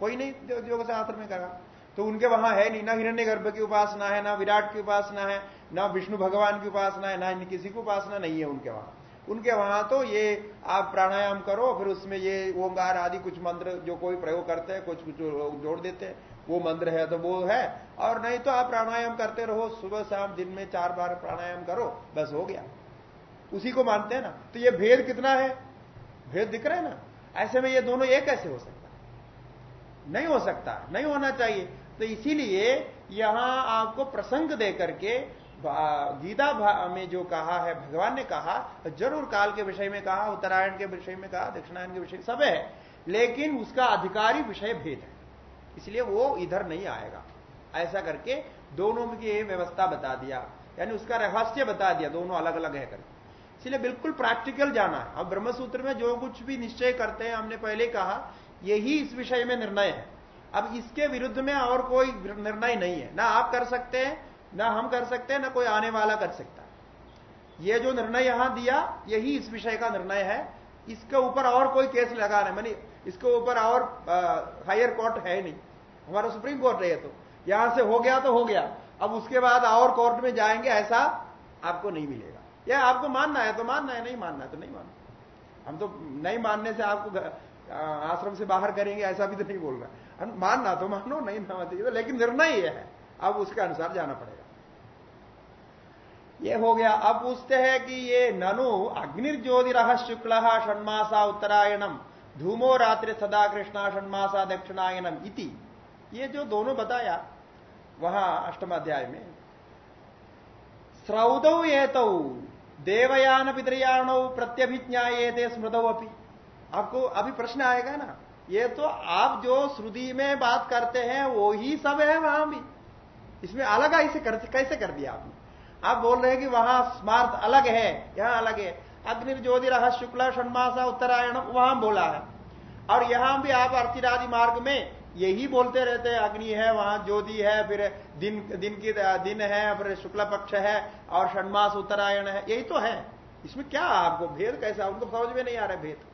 कोई नहीं योग शास्त्र में कहा तो उनके वहाँ है नहीं, ना हिरण्य गर्भ की उपासना है, ना विराट की उपासना है, ना विष्णु भगवान की उपासना है, ना इन किसी की उपासना नहीं है उनके वहाँ। उनके वहाँ तो ये आप प्राणायाम करो, फिर उसमें ये ओंकार आदि कुछ मंत्र जो कोई प्रयोग करते हैं कुछ कुछ जोड़ देते हैं, वो मंत्र है तो वो है। और नहीं तो आप प्राणायाम करते रहो, सुबह शाम दिन में चार बार प्राणायाम करो, बस हो गया। उसी को मानते हैं ना। तो ये भेद कितना है? भेद दिख रहा है ना? ऐसे में ये दोनों एक कैसे हो सकता नहीं हो सकता, नहीं होना चाहिए। तो इसीलिए यहाँ आपको प्रसंग दे करके गीता में जो कहा है, भगवान ने कहा, ज़रूर काल के विषय में कहा, उत्तरायण के विषय में कहा, दक्षिणायन के विषय सब है, लेकिन उसका अधिकारी विषय भेद है। इसलिए वो इधर नहीं आएगा। ऐसा करके दोनों की व्यवस्था बता दिया, यानी उसका रहस्य बता दिया, दोनों अलग अलग है करके। इसलिए बिल्कुल प्रैक्टिकल जाना है। अब ब्रह्मसूत्र में जो कुछ भी निश्चय करते हैं, हमने पहले कहा, यही इस विषय में निर्णय है। अब इसके विरुद्ध में और कोई निर्णय नहीं है। ना आप कर सकते हैं, ना हम कर सकते हैं, ना कोई आने वाला कर सकता है। ये जो निर्णय यहाँ दिया, यही इस विषय का निर्णय है। इसके ऊपर और कोई केस लगा रहे मैंने इसके ऊपर और हायर कोर्ट है नहीं। हमारा सुप्रीम कोर्ट है तो। यहाँ से हो गया तो हो गया। अब उसके बाद और कोर्ट में जाएँगे, ऐसा आपको नहीं मिलेगा। या आपको मानना है तो मानना है, नहीं मानना है तो नहीं मानना हम तो नहीं मानने से आपको आश्रम से बाहर करेंगे, ऐसा भी तो नहीं बोल रहा। मानना तो मानो, नहीं मानना लेकिन निर्णय यह है। अब उसके अनुसार जाना पड़ेगा। ये हो गया, अब पूछते हैं कि ये ननु अग्निर्ज्योतिरह शुक्ल षण्मासा उत्तरायणम, धूमो रात्रि सदा कृष्णा षण्मासा दक्षिणायनम इति। ये जो दोनों बताया, वहाँ अष्टमाध्याय में श्रौदौ ये तो देवयान पितृयाणो प्रत्यभिज्ञाए स्मृतौ अपनी आपको अभी प्रश्न आएगा ना? ये तो आप जो श्रुति में बात करते हैं वो ही सब है वहाँ भी। इसमें अलग ऐसे कर, कैसे कर दिया आपने? आप बोल रहे हैं कि वहाँ स्मार्थ अलग है यहाँ अलग है। अग्निर्ज्योतिरह शुक्ला षणमासा उत्तरायण वहाँ बोला है। और यहाँ भी आप अर्थिरादि मार्ग में यही बोलते रहते हैं अग्नि है वहाँ ज्योति है फिर दिन दिन की दिन है फिर शुक्ला पक्ष है और षणमास उत्तरायण है यही तो है। इसमें क्या आपको भेद कैसा? उनको समझ में नहीं आ रहा भेद।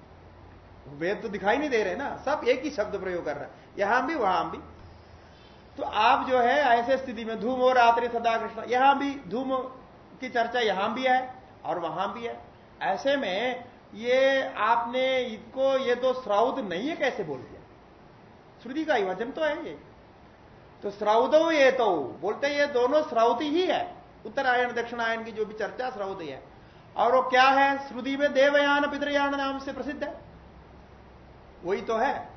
भेद तो दिखाई नहीं दे रहे ना, सब एक ही शब्द प्रयोग कर रहे हैं। यहाँ भी, वहाँ भी। तो आप जो है, ऐसे स्थिति में धूम और रात्रि सदा कृष्ण, यहाँ भी धूम की चर्चा यहाँ भी है और वहाँ भी है। ऐसे में ये आपने इसको, ये तो श्राउद नहीं है, कैसे बोल दिया? श्रुति का ही वचन तो है ये। तो श्राउदो ये तो बोलते ये दोनों श्राउति ही है। उत्तरायण दक्षिणायन की जो भी चर्चा श्राउद है। और वो क्या है? श्रुति में देवयान, पितृयान नाम से प्रसिद्ध है। वही तो है।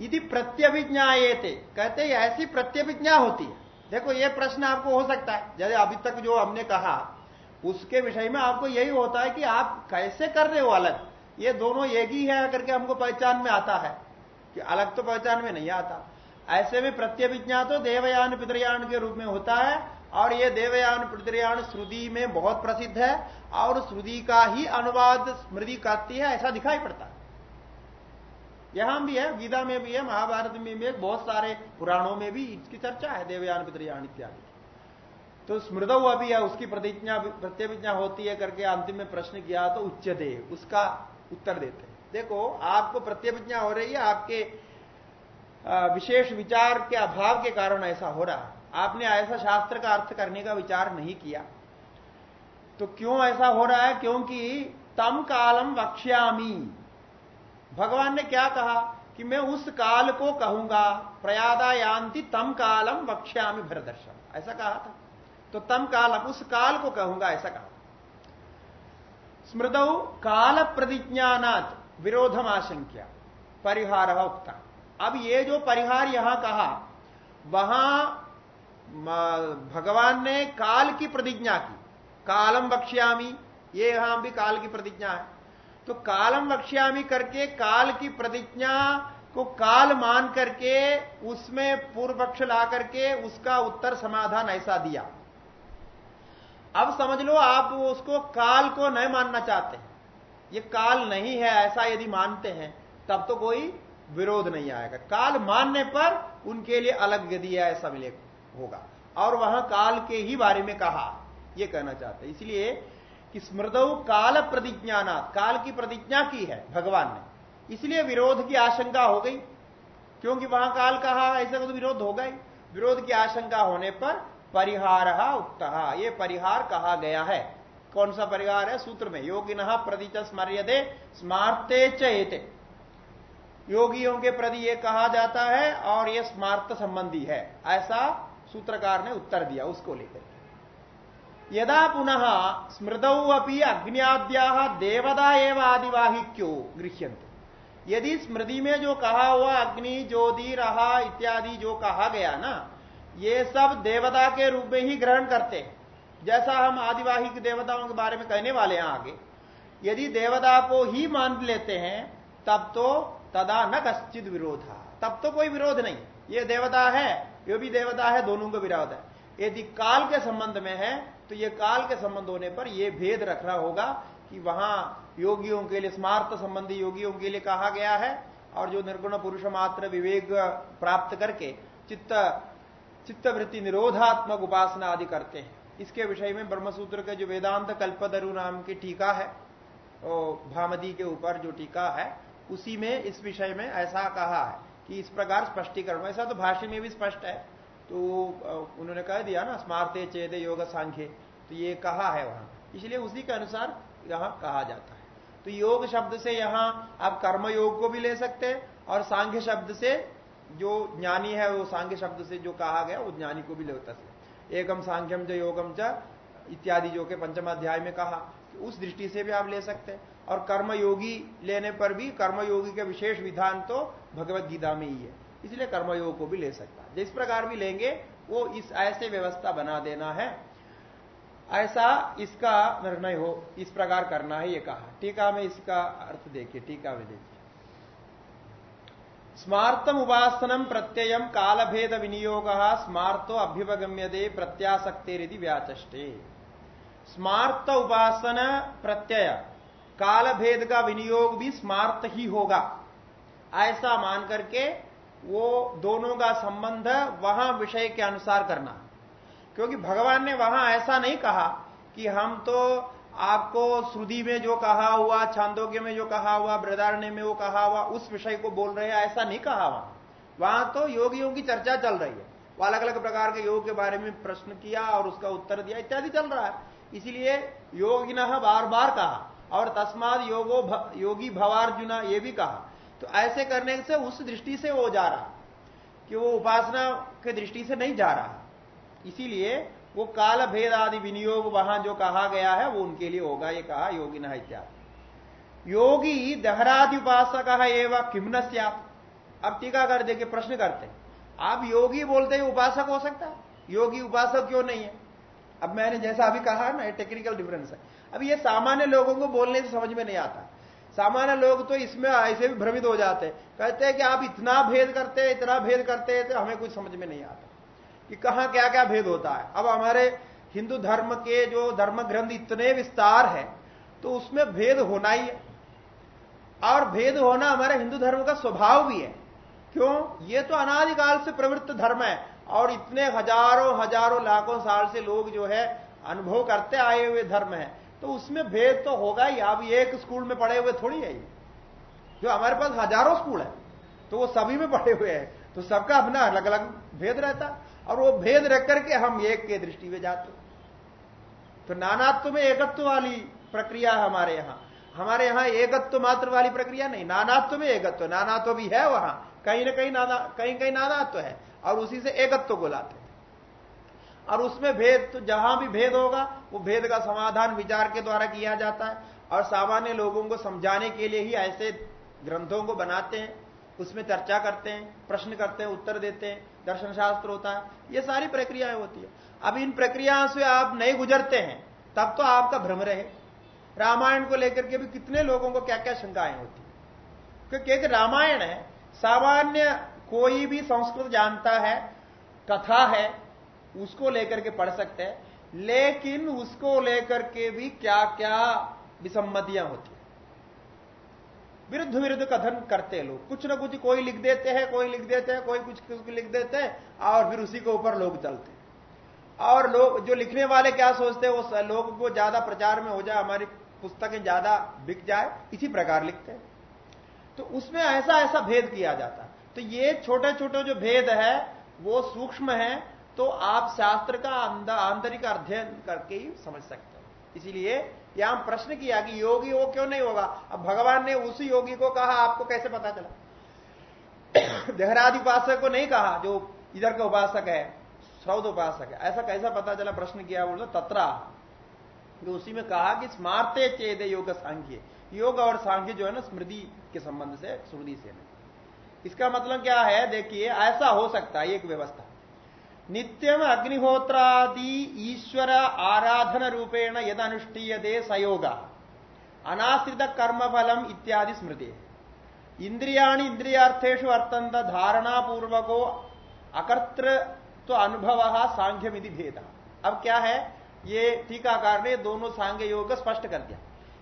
यदि प्रत्यभिज्ञाएते कहते ऐसी प्रत्यभिज्ञा होती है। देखो, ये प्रश्न आपको हो सकता है। जैसे अभी तक जो हमने कहा, उसके विषय में आपको यही होता है कि आप कैसे कर रहे हो अलग। ये दोनों एक ही है करके हमको पहचान में आता है कि अलग तो पहचान में नहीं आता। ऐसे में प्रत्यभिज्ञा तो देवयान पितृयान के रूप में होता है और ये देवयान पितृयान श्रुति में बहुत प्रसिद्ध है और श्रुति का ही अनुवाद स्मृति करती है, ऐसा दिखाई पड़ता है। यहाँ भी है, गीता में भी है, महाभारत में भी बहुत सारे पुराणों में भी इसकी चर्चा है देवयान पितृयान इत्यादि तो स्मृत अभी है, उसकी प्रतिज्ञा, प्रत्यभिज्ञा होती है करके अंतिम में प्रश्न किया तो उच्च दे उसका उत्तर देते देखो, आपको प्रत्यभिज्ञा हो रही है, आपके विशेष विचार के अभाव के कारण ऐसा हो रहा है। आपने ऐसा शास्त्र का अर्थ करने का विचार नहीं किया। तो क्यों ऐसा हो रहा है? क्योंकि तम कालम वक्ष्यामी। भगवान ने क्या कहा कि मैं उस काल को कहूँगा प्रयादा यान्ति तम कालम वक्ष्यामी भरदर्शन ऐसा कहा था। तो तम कालम उस काल को कहूँगा, ऐसा कहा। स्मृत काल प्रतिज्ञानात विरोधम आशंक्या, परिहार उक्ता। अब ये जो परिहार यहाँ कहा, वहाँ भगवान ने काल की प्रतिज्ञा की। कालम बक्ष्यामी ये यहाँ भी काल की प्रतिज्ञा है। तो कालम वक्ष्यामी करके काल की प्रतिज्ञा को काल मान करके उसमें पूर्व पक्ष ला करके उसका उत्तर समाधान ऐसा दिया। अब समझ लो आप उसको काल को नहीं मानना चाहते। ये काल नहीं है, ऐसा यदि मानते हैं, तब तो कोई विरोध नहीं आएगा। काल मानने पर उनके लिए अलग गति ऐसा मिले होगा। और वहाँ काल के ही बारे में कहा यह कहना चाहते इसलिए कि स्मृतव काल प्रतिज्ञाना काल की प्रतिज्ञा की है भगवान ने। इसलिए विरोध की आशंका हो गई, क्योंकि वहाँ काल कहा, ऐसे तो विरोध होगा ही विरोध की आशंका होने पर परिहार उत्तः ये परिहार कहा गया है। कौन सा परिहार है? सूत्र में, योगिन प्रति स्मर्यदे स्मार्ते चेते योगियों के प्रति ये कहा जाता है और ये स्मार्त संबंधी है। ऐसा सूत्रकार ने उत्तर दिया, उसको लेकर। यदा पुनः स्मृतौ अपनी अग्नियाद्या देवदा एवं आदिवाहिक्यो गृह्यंत यदि स्मृति में जो कहा हुआ अग्नि, ज्योति, रहा इत्यादि जो कहा गया ना, ये सब देवता के रूप में ही ग्रहण करते हैं। जैसा हम आदिवाहिक देवताओं के बारे में कहने वाले हैं आगे, यदि देवता को ही मान लेते हैं, तब तो तदा न कश्चित विरोध। तब तो कोई विरोध नहीं। ये देवता है, ये भी देवता है, दोनों का विरोध है। यदि काल के संबंध में है तो ये काल के संबंध होने पर यह भेद रखना होगा कि वहाँ योगियों के लिए स्मार्त संबंधी योगियों के लिए कहा गया है और जो निर्गुण पुरुष मात्र विवेक प्राप्त करके चित्त, चित्तवृत्ति निरोधात्मक उपासना आदि करते हैं। इसके विषय में ब्रह्मसूत्र के जो वेदांत कल्पदरु नाम की टीका है भामदी के ऊपर जो टीका है, उसी में इस विषय में ऐसा कहा है कि इस प्रकार स्पष्टीकरण ऐसा तो भाष्य में भी स्पष्ट है। तो उन्होंने कह दिया ना, स्मारते चेदे योग सांख्य। तो ये कहा है वहाँ। इसलिए उसी के अनुसार यहाँ कहा जाता है। तो योग शब्द से यहाँ आप कर्म योग को भी ले सकते हैं और सांख्य शब्द से जो ज्ञानी है, वो सांख्य शब्द से जो कहा गया, वो ज्ञानी को भी ले सकते एकम सांख्यम जो योगम च इत्यादि जो के पंचम अध्याय में कहा उस दृष्टि से भी आप ले सकते हैं। और कर्मयोगी लेने पर भी कर्मयोगी के विशेष विधान तो भगवत गीता में ही है। इसलिए कर्मयोग को भी ले सकता है। जिस प्रकार भी लेंगे, वो इस ऐसे व्यवस्था बना देना है। ऐसा इसका निर्णय हो, इस प्रकार करना है, ये कहा। टीका में इसका अर्थ देखिए टीका में देखिए। स्मार्तम उपासनम प्रत्ययम काल भेद विनियोग स्मार्तो अभ्युपगम्य दे प्रत्याशक्ति व्याचे स्मार्त उपासन प्रत्यय काल भेद का विनियोग भी स्मार्त ही होगा। ऐसा मान करके वो दोनों का संबंध वहाँ विषय के अनुसार करना। क्योंकि भगवान ने वहाँ ऐसा नहीं कहा कि हम तो आपको श्रुति में जो कहा हुआ छांदोग्य में जो कहा हुआ बृदारण्य में वो कहा हुआ उस विषय को बोल रहे हैं ऐसा नहीं कहा वहाँ। वहाँ तो योगियों की चर्चा चल रही है। वो अलग अलग प्रकार के योग के बारे में प्रश्न किया और उसका उत्तर दिया इत्यादि चल रहा है। इसलिए योगिन बार बार कहा और तस्माद योगो भ, योगी भवार्जुना ये भी कहा तो ऐसे करने से उस दृष्टि से वो जा रहा, कि वो उपासना के दृष्टि से नहीं जा रहा। इसीलिए वो काल भेद आदि विनियोग वहाँ जो कहा गया है, वो उनके लिए होगा, ये कहा योगी न योगी दहरादि उपासक एवं किम न अब टीका कर दे प्रश्न करते आप योगी बोलते ही, उपासक हो सकता है? योगी उपासक क्यों नहीं है? अब मैंने जैसा अभी कहा ना टेक्निकल डिफरेंस है। अब ये सामान्य लोगों को बोलने से समझ में नहीं आता। सामान्य लोग तो इसमें ऐसे भी भ्रमित हो जाते हैं। कहते हैं कि आप इतना भेद करते हैं, इतना भेद करते हैं तो हमें कुछ समझ में नहीं आता। कि कहा क्या क्या भेद होता है। अब हमारे हिंदू धर्म के जो धर्म ग्रंथ इतने विस्तार है तो उसमें भेद होना ही है। और भेद होना हमारे हिंदू धर्म का स्वभाव भी है। क्यों? ये तो अनादिकाल से प्रवृत्त धर्म है। और इतने हज़ारों हज़ारों, लाखों साल से लोग जो है, अनुभव करते आए हुए धर्म है। तो उसमें भेद तो होगा ही। आप एक स्कूल में पढ़े हुए थोड़ी है जो हमारे पास हज़ारों स्कूल है तो वो सभी में पढ़े हुए हैं। तो सबका अपना अलग अलग भेद रहता। और वो भेद रख करके हम एक के दृष्टि में जाते। तो नानात्व में एकत्व वाली प्रक्रिया हमारे यहाँ। हमारे यहाँ एकत्व मात्र वाली प्रक्रिया नहीं। नानात्व में एकत्व। नानात्व भी है वहाँ। कहीं ना कहीं नाना कहीं कहीं नानात्व है। और उसी से एकत्व को लाते और उसमें भेद तो जहाँ भी भेद होगा, वो भेद का समाधान विचार के द्वारा किया जाता है। और सामान्य लोगों को समझाने के लिए ही ऐसे ग्रंथों को बनाते हैं, उसमें चर्चा करते हैं, प्रश्न करते हैं, उत्तर देते हैं दर्शन शास्त्र होता है, ये सारी प्रक्रियाएँ होती है। अब इन प्रक्रियाओं से आप नहीं गुजरते हैं, तब तो आपका भ्रम रहे। रामायण को लेकर के भी कितने लोगों को क्या क्या शंकाएँ होती क्योंकि एक रामायण है, सामान्य कोई भी संस्कृत जानता है, कथा है उसको लेकर के पढ़ सकते हैं, लेकिन उसको लेकर के भी क्या क्या विसम्मतियाँ होती विरुद्ध विरुद्ध कथन करते लोग। कुछ ना कुछ कोई लिख देते हैं, कोई लिख देते हैं, कोई कुछ कुछ लिख देते हैं, और फिर उसी के ऊपर लोग चलते और लोग, जो लिखने वाले क्या सोचते हैं, वो लोग को ज़्यादा प्रचार में हो जाए, हमारी पुस्तकें ज़्यादा बिक जाए, इसी प्रकार लिखते हैं। तो उसमें ऐसा ऐसा भेद किया जाता है। तो ये छोटे छोटे जो भेद है, वो सूक्ष्म है तो आप शास्त्र का आंतरिक अध्ययन करके ही समझ सकते हैं। इसीलिए यहाँ प्रश्न किया कि योगी वो क्यों नहीं होगा? अब भगवान ने उसी योगी को कहा, आपको कैसे पता चला? [COUGHS] देहरादि उपासक को नहीं कहा, जो इधर का उपासक है श्रौद उपासक है। ऐसा कैसा पता चला? प्रश्न किया बोलो, तत्रा। जो उसी में कहा कि स्मारते चेद योग सांख्य। योग और सांख्य जो है ना, स्मृति के संबंध से, स्मृति से इसका मतलब क्या है? देखिए, ऐसा हो सकता है, एक व्यवस्था। नित्यम अग्निहोत्रादि ईश्वर आराधन रूपेण यद अनुष्ठीय दे सयोग। अनाश्रित कर्म फलम इत्यादि स्मृति। इंद्रियाणी इंद्रियार्थेषु वर्तंत धारणा पूर्वको तो अनुभव सांख्यमिति भेद। अब क्या है? ये टीकाकार ने दोनों सांख्य योग स्पष्ट कर दिया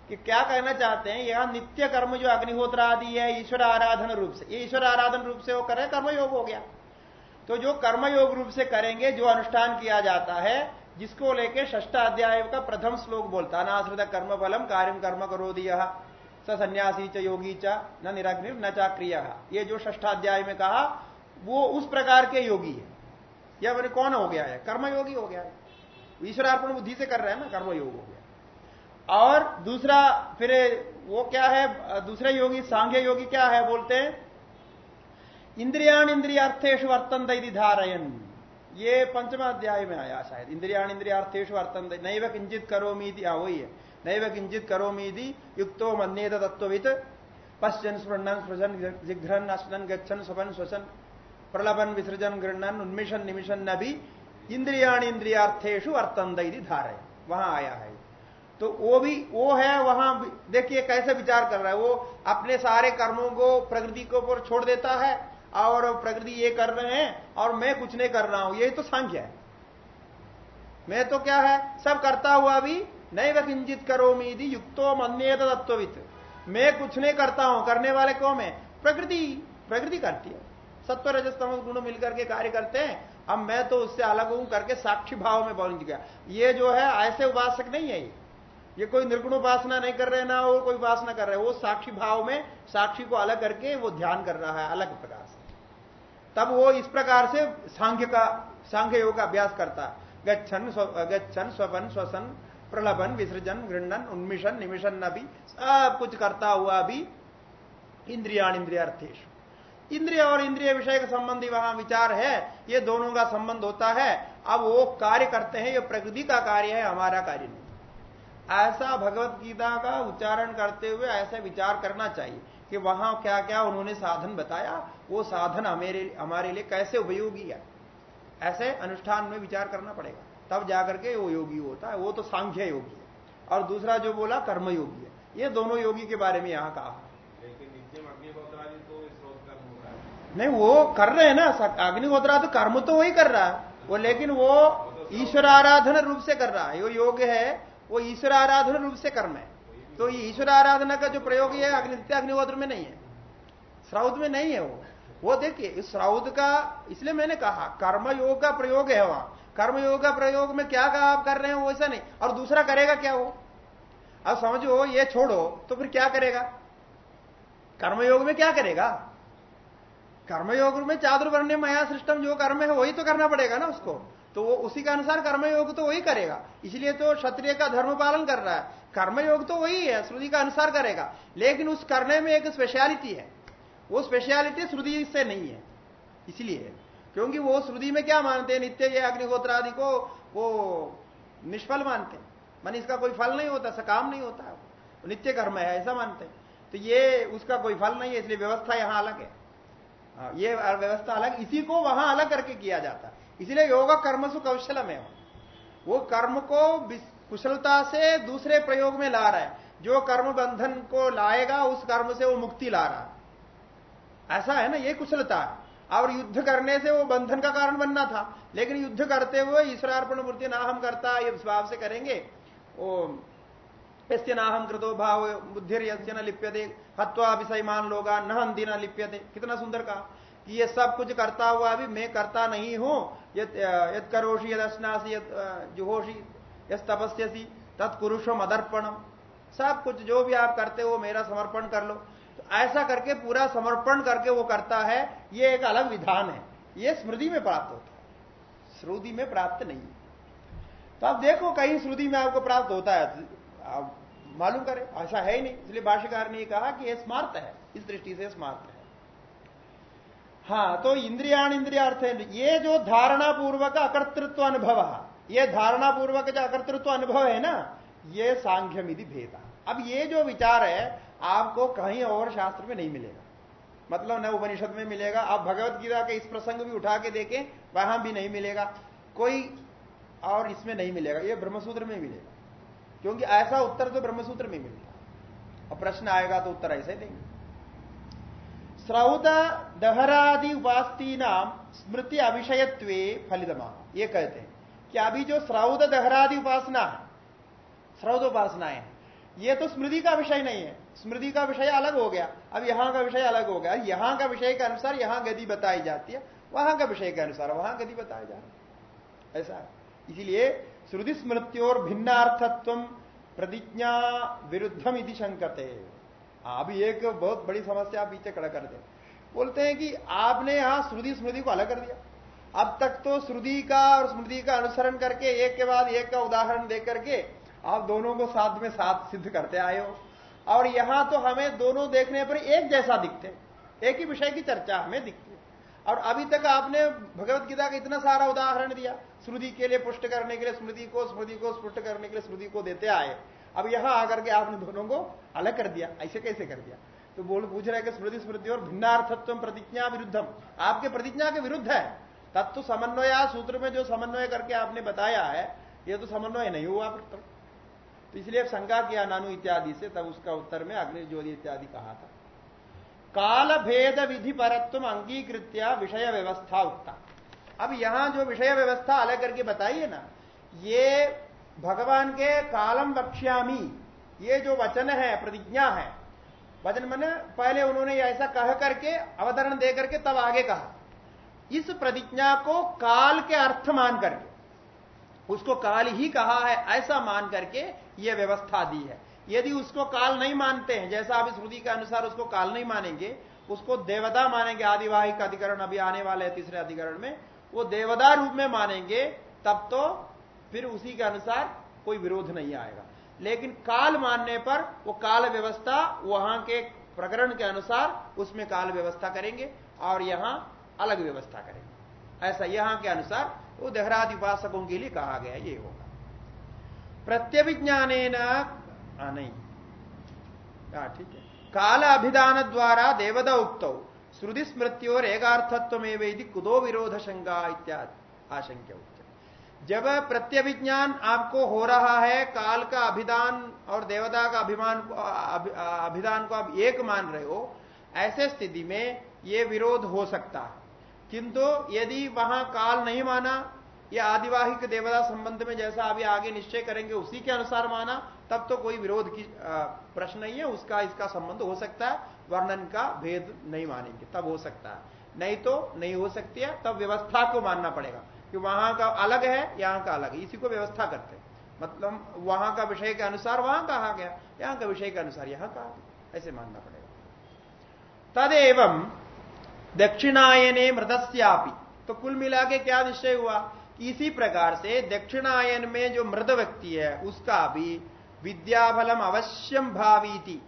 कि क्या कहना चाहते हैं, यहाँ नित्य कर्म जो अग्निहोत्र आदि है, ईश्वर आराधन रूप से। ये ईश्वर आराधन रूप से वो करे कर्मयोग हो गया। तो जो कर्मयोग रूप से करेंगे, जो अनुष्ठान किया जाता है, जिसको लेके ष्ठ अध्याय का प्रथम श्लोक बोलता अनाश्रित कर्म फलम कार्य कर्म करो दिया स सन्यासी च योगी च, न निरग्नि न चा क्रिया। ये जो ष्ठाध्याय में कहा, वो उस प्रकार के योगी है। या मैंने कौन हो गया है? कर्मयोगी हो गया है। ईश्वरार्पण बुद्धि से कर रहे हैं ना, कर्मयोग हो गया। और दूसरा, फिर वो क्या है? दूसरे योगी सांघ्य योगी क्या है बोलते हैं? इंद्रियाण इंद्रियार्थेश वर्तन यदि धारयन। ये पंचम अध्याय में आया शायद। इंद्रियाण इंद्रियार्थेश वर्तन नैव किंचित करोमीति वही है। नैव किंचित करोमीति युक्तो मन्येत तत्वित पश्चन स्पृणन सृजन जिघ्रन, अश्नन, गच्छन, स्वपन श्वसन प्रलभन विसर्जन गृणन उन्मिशन निमिशन न भी इंद्रियाण इंद्रियार्थेशु वर्तन यदि धारय वहाँ आया है। तो वो भी, वो है, वहाँ देखिए कैसे विचार कर रहा है। वो अपने सारे कर्मों को प्रकृति के ऊपर छोड़ देता है और प्रकृति ये कर रहे हैं और मैं कुछ नहीं कर रहा हूँ। यही तो सांख्य है। मैं तो क्या है? सब करता हुआ भी नहीं वह किंचित करो मीदी युक्तो मन्य तत्वित मैं कुछ नहीं करता हूँ, करने वाले कौन है? प्रकृति। प्रकृति करती है। सत्व रजस्तम गुण मिलकर के कार्य करते हैं। अब मैं तो उससे अलग हूँ करके साक्षी भाव में पहुँच गया। ये जो है, ऐसे उपासक नहीं है ये। ये कोई निर्गुण उपासना नहीं कर रहे ना वो कोई उपासना कर रहे वो साक्षी भाव में, साक्षी को अलग करके वो ध्यान कर रहा है, अलग प्रकार तब वो इस प्रकार से सांख्य का सांख्य योग का अभ्यास करता। गच्छन गच्छन स्वपन स्वसन प्रलभन विसर्जन गृहण उन्मिशन निमिशन भी सब कुछ करता हुआ भी इंद्रियाण अर्थेश इंद्रिय और इंद्रिय विषय का संबंधी वहाँ विचार है, ये दोनों का संबंध होता है। अब वो कार्य करते हैं, ये प्रकृति का कार्य है, हमारा कार्य नहीं। ऐसा भगवत गीता का उच्चारण करते हुए ऐसे विचार करना चाहिए। कि वहाँ क्या क्या उन्होंने साधन बताया वो साधन हमारे हमारे लिए कैसे उपयोगी है? ऐसे अनुष्ठान में विचार करना पड़ेगा। तब जाकर के वो योगी होता है वो तो सांख्य योगी है। और दूसरा जो बोला कर्म योगी है। ये दोनों योगी के बारे में यहाँ कहा। नहीं वो कर रहे हैं ना अग्निहोत्रा तो कर्म तो वही कर रहा है। वो लेकिन वो ईश्वर आराधना रूप से कर रहा है। वो योग है वो ईश्वर आराधना रूप से कर्म है। तो ये ईश्वर आराधना का जो प्रयोग है अग्नित्य अग्निहोत्र में नहीं है। श्राउद में नहीं है वो। वो देखिए, इस श्राउद का, इसलिए मैंने कहा, कर्मयोग का प्रयोग है वहाँ। कर्मयोग का प्रयोग में क्या कहा आप कर रहे हैं वैसा नहीं। और दूसरा करेगा क्या वो? अब समझो, ये छोड़ो तो फिर क्या करेगा? कर्मयोग में क्या करेगा? कर्मयोग में चादुर्वर्ण मया सृष्टम जो कर्म है, वही तो करना पड़ेगा ना उसको। तो वो उसी के अनुसार कर्मयोग तो वही करेगा। इसलिए तो क्षत्रिय का धर्म पालन कर रहा है। कर्मयोग तो वही है श्रुति का अनुसार करेगा। लेकिन उस करने में एक स्पेशलिटी है। वो स्पेशलिटी श्रुति से नहीं है। इसलिए क्योंकि वो श्रुति में क्या मानते हैं? नित्य ये अग्निहोत्र आदि को वो निष्फल मानते हैं। मान इसका कोई फल नहीं होता सकाम नहीं होता। नित्य कर्म है ऐसा मानते हैं। तो ये उसका कोई फल नहीं है इसलिए व्यवस्था यहाँ अलग है। हाँ, ये व्यवस्था अलग इसी को वहाँ अलग करके किया जाता है। इसलिए योगा कर्म सु कौशलम है वो कर्म को कुशलता से दूसरे प्रयोग में ला रहा है। जो कर्म बंधन को लाएगा, उस कर्म से वो मुक्ति ला रहा है। ऐसा है ना, ये कुशलता और युद्ध करने से वो बंधन का कारण बनना था। लेकिन युद्ध करते हुए ईश्वरार्पण मूर्ति ना हम करता, ये भाव से करेंगे वो यस्य नाहम कृतो भाव यस्य न लिप्यते, हत्वा विषयमान लोगा न हंदी न लिप्यते। कितना सुंदर कहा कि ये सब कुछ करता हुआ भी मैं करता नहीं हूँ। यद करोशी यद अश्नासी यद जुहोशी यद तपस्यसी तत्कुरुषो मदर्पणम। सब कुछ जो भी आप करते हो मेरा समर्पण कर लो। तो ऐसा करके पूरा समर्पण करके वो करता है, ये एक अलग विधान है। ये स्मृति में प्राप्त होता है। श्रुति में प्राप्त नहीं तो आप देखो, कहीं श्रुति में आपको प्राप्त होता है। आप मालूम करें ऐसा है ही नहीं। इसलिए भाष्यकार ने कहा कि यह स्मार्त है। इस दृष्टि से स्मार्त है। हाँ तो इंद्रियाण इंद्रियार्थ है। ये जो धारणा पूर्वक अकर्तृत्व अनुभव ये धारणा पूर्वक जो अकर्तृत्व अनुभव है ना, ये सांख्य मिधि भेदा। अब ये जो विचार है, आपको कहीं और शास्त्र में नहीं मिलेगा। मतलब न उपनिषद में मिलेगा, आप भगवत गीता के इस प्रसंग भी उठा के देखें, वहाँ भी नहीं मिलेगा। कोई और इसमें नहीं मिलेगा, ये ब्रह्मसूत्र में मिलेगा। क्योंकि ऐसा उत्तर तो ब्रह्मसूत्र में मिलता और प्रश्न आएगा तो उत्तर ऐसे देंगे। श्रौत दहरादि उपास्ती नाम स्मृति अभिषयत्व फलितमा, ये कहते हैं। कि अभी जो श्रौद दहरादि उपासना श्रौद उपासनाएँ है, ये तो स्मृति का विषय नहीं है। स्मृति का विषय अलग हो गया। अब यहाँ का विषय अलग हो गया। यहाँ का विषय के अनुसार यहाँ गति बताई जाती है, वहाँ का विषय के अनुसार, वहाँ गति बताया जा रहा ऐसा इसीलिए श्रुति स्मृत्योर भिन्नार्थत्व प्रतिज्ञा विरुद्धम इति शंकते। अभी एक बहुत बड़ी समस्या आप पीछे खड़ा कर दे। बोलते हैं कि आपने यहाँ श्रुति स्मृति को अलग कर दिया। अब तक तो श्रुति का और स्मृति का अनुसरण करके, एक के बाद एक का उदाहरण दे करके, आप दोनों को साथ में साथ सिद्ध करते आए हो। और यहाँ तो हमें दोनों देखने पर एक जैसा दिखते एक ही विषय की चर्चा हमें दिखती और अभी तक आपने भगवत गीता का इतना सारा उदाहरण दिया, श्रुति के लिए पुष्ट करने के लिए स्मृति को स्मृति को स्पुष्ट करने के लिए स्मृति को देते आए। अब यहाँ आकर के आपने दोनों को अलग कर दिया, ऐसे कैसे कर दिया? तो बोल, पूछ रहे कि स्मृति स्मृति और भिन्नार्थत्व प्रतिज्ञा विरुद्धम आपके प्रतिज्ञा के विरुद्ध है। तत्व समन्वय, सूत्र में जो समन्वय करके आपने बताया है, ये तो समन्वय नहीं हुआ तो इसलिए शंका किया नानु इत्यादि से, तब उसका उत्तर में अग्नि ज्योति इत्यादि कहा था। काल भेद विधि परत्व अंगीकृत्या विषय व्यवस्था उत्ता अब यहाँ जो विषय व्यवस्था अलग करके बताइए ना, ये भगवान के कालम वक्ष्यामी, ये जो वचन है, प्रतिज्ञा है, वचन मैंने पहले उन्होंने ऐसा कह करके, अवतरण दे करके तब आगे कहा। इस प्रतिज्ञा को काल के अर्थ मान करके, उसको काल ही कहा है, ऐसा मान करके यह व्यवस्था दी है। यदि उसको काल नहीं मानते हैं, जैसा अभी श्रुति के अनुसार उसको काल नहीं मानेंगे, उसको देवता मानेंगे, आदिवाहिक अधिकरण अभी आने वाले है तीसरे अधिकरण में, वो देवदा रूप में मानेंगे, तब तो फिर उसी के अनुसार कोई विरोध नहीं आएगा। लेकिन काल मानने पर वो काल व्यवस्था वहाँ के प्रकरण के अनुसार उसमें काल व्यवस्था करेंगे, और यहाँ अलग व्यवस्था करेंगे ऐसा यहाँ के अनुसार वो देहरादि उपासकों के लिए कहा गया, ये होगा। प्रत्यभिज्ञान नहीं। ठीक है। काल अभिधान द्वारा देवदा उक्त, श्रुति स्मृति और एकार्थत्व में कुदो विरोध शंका इत्यादि आशंक्य जब प्रत्यभिज्ञान आपको हो रहा है, काल का अभिधान और देवता का अभिमान अभिधान को आप एक मान रहे हो, ऐसे स्थिति में यह विरोध हो सकता है। किंतु यदि वहाँ काल नहीं माना, या आदिवाहिक देवता संबंध में जैसा अभी आगे निश्चय करेंगे उसी के अनुसार माना, तब तो कोई विरोध की प्रश्न नहीं है, उसका इसका संबंध हो सकता है, वर्णन का भेद नहीं मानेंगे, तब हो सकता है। नहीं तो नहीं हो सकती है, तब व्यवस्था को मानना पड़ेगा, कि वहाँ का अलग है, यहाँ का अलग इसी को व्यवस्था करते हैं। मतलब वहाँ का विषय के अनुसार वहाँ कहा गया, यहाँ का विषय के अनुसार यहाँ कहा गया, ऐसे मानना पड़ेगा। तदेव दक्षिणायने मृदस्यापि तो कुल मिला के क्या निश्चय हुआ? इसी प्रकार से दक्षिणायन में जो मृद व्यक्ति है, उसका भी विद्याबलम अवश्यम भावी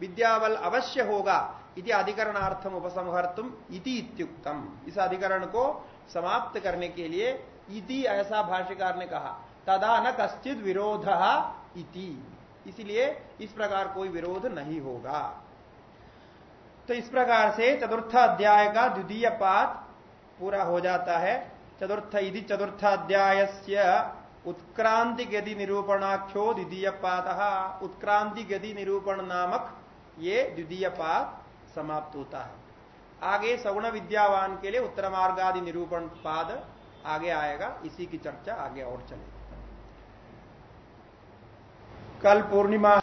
विद्याबल अवश्य होगा इति अधिकरणार्थम उपसंहर्तुम इति इत्युक्तम। इस अधिकरण को समाप्त करने के लिए इति ऐसा भाष्यकार ने कहा, तदा न कश्चित विरोध इति। इसलिए इस प्रकार कोई विरोध नहीं होगा। तो इस प्रकार से चतुर्थ अध्याय का द्वितीय पाठ पूरा हो जाता है। चतुर्थ इति चतुर्थ अध्याय से उत्क्रांति गति निरूपणाख्यो द्वितीय पाद उत्क्रांति गति निरूपण नामक ये द्वितीय पाद समाप्त होता है। आगे सगुण विद्यावान के लिए उत्तर मार्ग आदि निरूपण पाद आगे आएगा। इसी की चर्चा आगे और चलेगी। कल पूर्णिमा